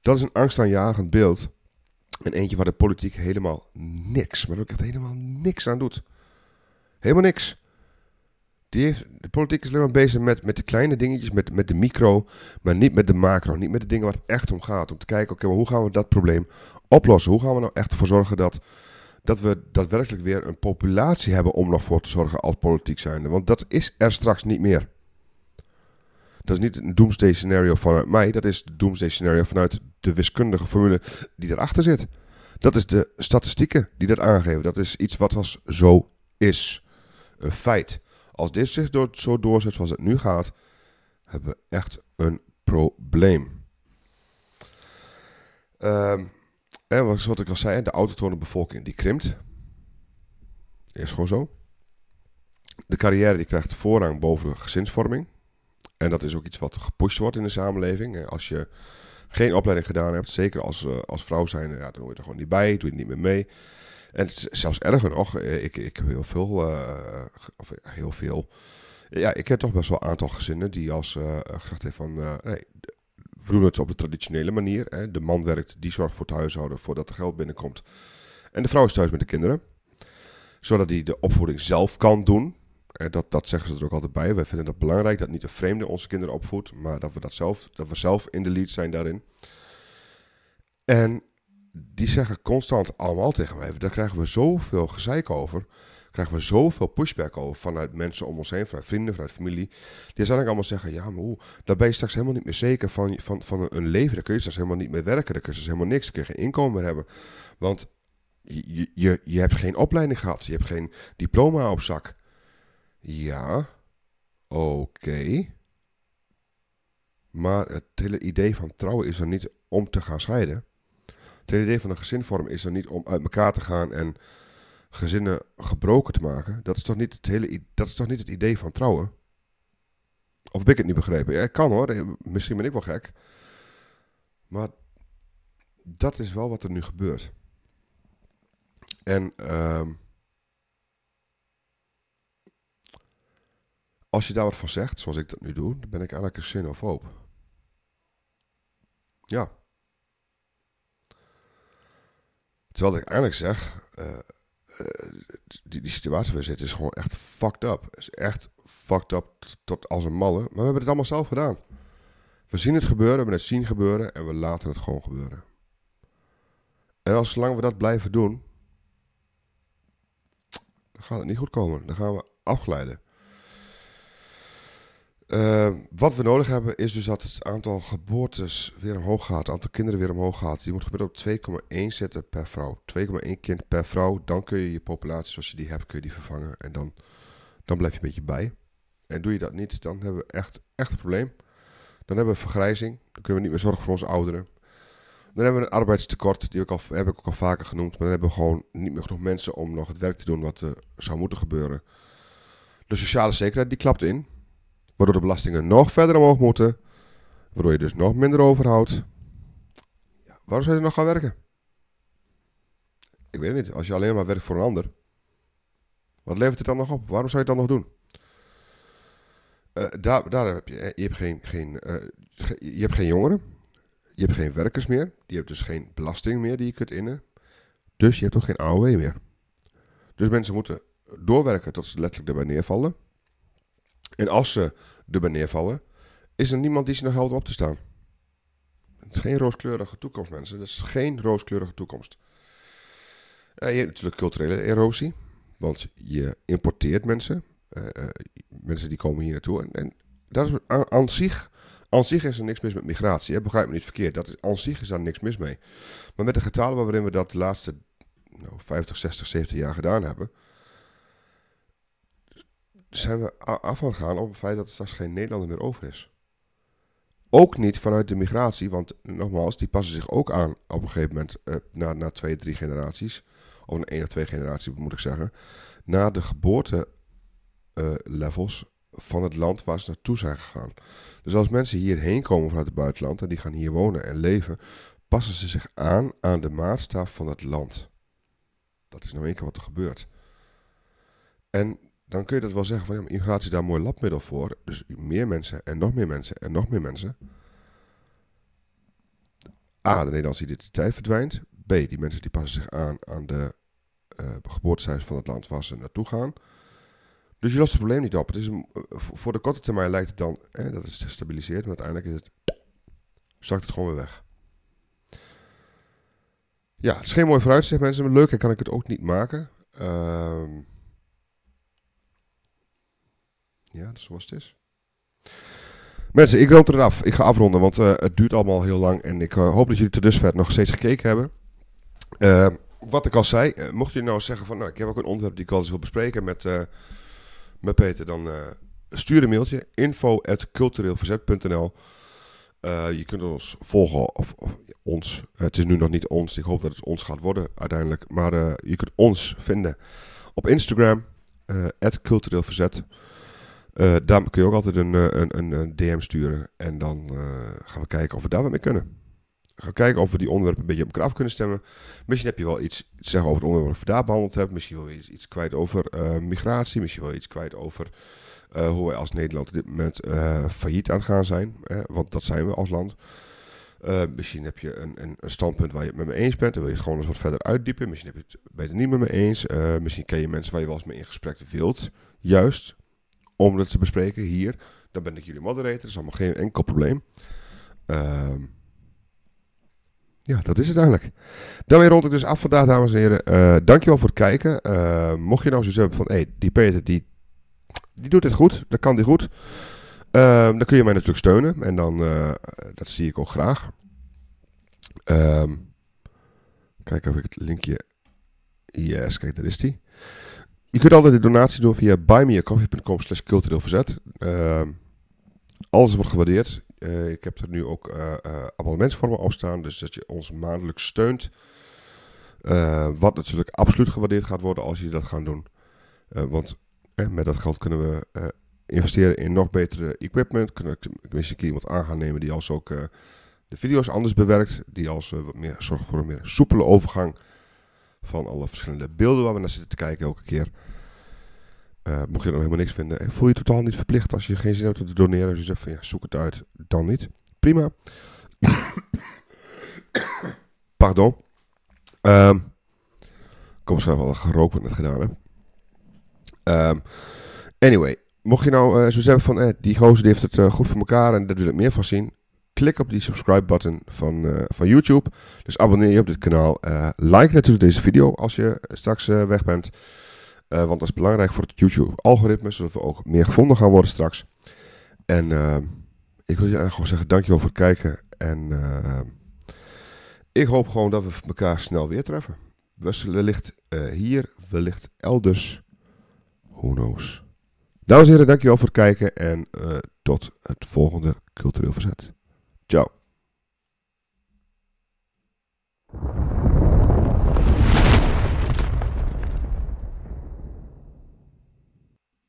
Dat is een angstaanjagend beeld. En eentje waar de politiek helemaal niks, maar ook echt helemaal niks aan doet. Helemaal niks. Die de politiek is alleen maar bezig met, met de kleine dingetjes, met, met de micro, maar niet met de macro. Niet met de dingen waar het echt om gaat. Om te kijken, oké, maar hoe gaan we dat probleem oplossen? Hoe gaan we nou echt ervoor zorgen dat, dat we daadwerkelijk weer een populatie hebben om nog voor te zorgen als politiek zijnde? Want dat is er straks niet meer. Dat is niet een doomsday scenario vanuit mij, dat is de doomsday scenario vanuit de wiskundige formule die erachter zit. Dat is de statistieken die dat aangeven. Dat is iets wat als zo is. Een feit. Als dit zich door, zo doorzet zoals het nu gaat, hebben we echt een probleem. Ehm, en wat ik al zei, de autochtone bevolking die krimpt. Is gewoon zo. De carrière die krijgt voorrang boven gezinsvorming. En dat is ook iets wat gepusht wordt in de samenleving. Als je geen opleiding gedaan hebt, zeker als, uh, als vrouw zijn, ja, dan hoor je er gewoon niet bij, doe je niet meer mee. En zelfs erger nog, eh, ik, ik heb heel veel, uh, of heel veel, ja, ik heb toch best wel een aantal gezinnen die als gezegd heeft van, nee, doen het op de traditionele manier. Hè. De man werkt, die zorgt voor het huishouden, voordat er geld binnenkomt. En de vrouw is thuis met de kinderen. Zodat hij de opvoeding zelf kan doen. Dat, dat zeggen ze er ook altijd bij. Wij vinden dat belangrijk dat niet een vreemde onze kinderen opvoedt, maar dat we, dat, zelf, dat we zelf in de lead zijn daarin. En die zeggen constant allemaal tegen mij, daar krijgen we zoveel gezeik over. Krijgen we zoveel pushback over vanuit mensen om ons heen, vanuit vrienden, vanuit familie. Die uiteindelijk allemaal zeggen, ja, maar hoe, daar ben je straks helemaal niet meer zeker van, van, van een leven. Daar kun je straks helemaal niet meer werken, daar kun je straks helemaal niks, daar kun je geen inkomen meer hebben. Want je, je, je hebt geen opleiding gehad, je hebt geen diploma op zak. Ja, oké. Maar het hele idee van trouwen is er niet om te gaan scheiden. Het hele idee van een gezinvorm is er niet om uit elkaar te gaan en gezinnen gebroken te maken. Dat is toch niet het, hele, dat is toch niet het idee van trouwen? Of heb ik het niet begrepen? Ja, kan hoor, misschien ben ik wel gek. Maar dat is wel wat er nu gebeurt. En uh, als je daar wat van zegt, zoals ik dat nu doe, dan ben ik eigenlijk een xenofoob. Ja. Terwijl ik eigenlijk zeg, uh, die, die situatie waar we zitten is gewoon echt fucked up. is echt fucked up tot als een malle. Maar we hebben het allemaal zelf gedaan. We zien het gebeuren, we hebben het zien gebeuren en we laten het gewoon gebeuren. En als zolang we dat blijven doen, dan gaat het niet goed komen. Dan gaan we afglijden. Uh, wat we nodig hebben is dus dat het aantal geboortes weer omhoog gaat. Het aantal kinderen weer omhoog gaat. Die moet gemiddeld op 2,1 zetten per vrouw. 2,1 kind per vrouw. Dan kun je je populatie zoals je die hebt, kun je die vervangen. En dan, dan blijf je een beetje bij. En doe je dat niet, dan hebben we echt, echt een probleem. Dan hebben we vergrijzing. Dan kunnen we niet meer zorgen voor onze ouderen. Dan hebben we een arbeidstekort, die al, heb ik ook al vaker genoemd. Maar dan hebben we gewoon niet meer genoeg mensen om nog het werk te doen wat uh, zou moeten gebeuren. De sociale zekerheid die klapt in. Waardoor de belastingen nog verder omhoog moeten. Waardoor je dus nog minder overhoudt. Ja, waarom zou je nog gaan werken? Ik weet het niet. Als je alleen maar werkt voor een ander. Wat levert het dan nog op? Waarom zou je het dan nog doen? Uh, daar, daar heb je, je hebt geen, geen, uh, je hebt geen jongeren. Je hebt geen werkers meer. Je hebt dus geen belasting meer die je kunt innen. Dus je hebt ook geen AOW meer. Dus mensen moeten doorwerken tot ze letterlijk erbij neervallen. En als ze erbij neervallen, is er niemand die ze nog helpt op te staan. Het is geen rooskleurige toekomst, mensen. Het is geen rooskleurige toekomst. Uh, je hebt natuurlijk culturele erosie, want je importeert mensen. Uh, mensen die komen hier naartoe. En, dat is aan, aan, zich, aan zich is er niks mis met migratie. Begrijp me niet verkeerd. Dat is, aan zich is daar niks mis mee. Maar met de getallen waarin we dat de laatste nou, 50, 60, 70 jaar gedaan hebben zijn we af gaan op het feit dat er straks geen Nederlander meer over is. Ook niet vanuit de migratie, want nogmaals, die passen zich ook aan op een gegeven moment, uh, na, na twee, drie generaties, of een één of twee generaties moet ik zeggen, naar de geboortelevels uh, van het land waar ze naartoe zijn gegaan. Dus als mensen hierheen komen vanuit het buitenland en die gaan hier wonen en leven, passen ze zich aan aan de maatstaf van het land. Dat is nou één keer wat er gebeurt. En dan kun je dat wel zeggen van ja, immigratie is daar een mooi labmiddel voor. Dus meer mensen en nog meer mensen en nog meer mensen. A, de Nederlandse identiteit verdwijnt. B, die mensen die passen zich aan aan de uh, geboortecijfers van het land waar ze naartoe gaan. Dus je lost het probleem niet op. Het is eh, voor de korte termijn lijkt het dan, eh, dat is gestabiliseerd, maar uiteindelijk is het, zakt het gewoon weer weg. Ja, het is geen mooi vooruitzicht, mensen. Leuk, kan ik het ook niet maken. Ehm ja, dat is zoals het is. Mensen, ik rond eraf. Ik ga afronden, want eh, het duurt allemaal heel lang. En ik eh, hoop dat jullie tot dusver nog steeds gekeken hebben. Eh, wat ik al zei, mocht je nou zeggen van... Nou, ik heb ook een onderwerp die ik wel eens wil bespreken met, met Peter... dan stuur een mailtje. info.cultureelverzet.nl Je kunt ons volgen, of, ons. het is nu nog niet ons. Ik hoop dat het ons gaat worden uiteindelijk. Maar je kunt ons vinden op Instagram. eh daar kun je ook altijd een, eh, een, een, een DM sturen. En dan eh, gaan we kijken of we daar wat mee kunnen. We gaan kijken of we die onderwerpen een beetje op elkaar af kunnen stemmen. Misschien heb je wel iets te zeggen over het onderwerp wat we daar behandeld hebben. Misschien wil je iets, iets kwijt over migratie. Misschien wil je iets kwijt over hoe wij als Nederland op dit moment failliet aan gaan zijn. Hè? Want dat zijn we als land. Misschien heb je een, een, een standpunt waar je het met me eens bent. Dan wil je het gewoon eens wat verder uitdiepen. Misschien heb je het beter niet met me eens. Misschien ken je mensen waar je wel eens mee in gesprek wilt. Juist om dat te bespreken hier. Dan ben ik jullie moderator. Dat is allemaal geen enkel probleem. Ehm, ja, dat is het eigenlijk. Daarmee rond ik dus af vandaag, dames en heren. Eh dankjewel voor het kijken. Eh, mocht je nou zoiets hebben van, hé, hey, die Peter, die, die doet het goed. Dat kan die goed. Ehm, dan kun je mij natuurlijk steunen. En dan, eh, dat zie ik ook graag. Ehm kijk of ik het linkje... Yes, kijk, daar is die. Je kunt altijd de donatie doen via buymeacoffee.com slash cultureel verzet. Ehm, alles wordt gewaardeerd. Eh, ik heb er nu ook eh, abonnementsvormen op staan. Dus dat je ons maandelijks steunt. Wat natuurlijk absoluut gewaardeerd gaat worden als jullie dat gaan doen. Want met dat geld kunnen we investeren in nog betere equipment. Kunnen we een keer iemand aan nemen die als ook de video's anders bewerkt. Die als wat meer zorgt voor een meer soepele overgang van alle verschillende beelden waar we naar zitten te kijken elke keer. Eh, mocht je er nog helemaal niks vinden, en voel je totaal niet verplicht als je geen zin hebt om te doneren. Als je zegt van ja, zoek het uit, dan niet. Prima. Pardon. Ehm kom zelf wel gerookt wat ik net gedaan heb. Ehm, anyway, mocht je nou eh zo zeggen van eh, die gozer die heeft het eh, goed voor elkaar en daar wil ik meer van zien. Klik op die subscribe button van, eh, van YouTube. Dus abonneer je op dit kanaal. Eh, like natuurlijk deze video als je straks eh, weg bent. Want dat is belangrijk voor het YouTube-algoritme, zodat we ook meer gevonden gaan worden straks. En ik wil je eigenlijk gewoon zeggen, dankjewel voor het kijken. En ik hoop gewoon dat we elkaar snel weer treffen. Wellicht hier, wellicht elders. Who knows. Dames en heren, dankjewel voor het kijken. En tot het volgende Cultureel Verzet. Ciao.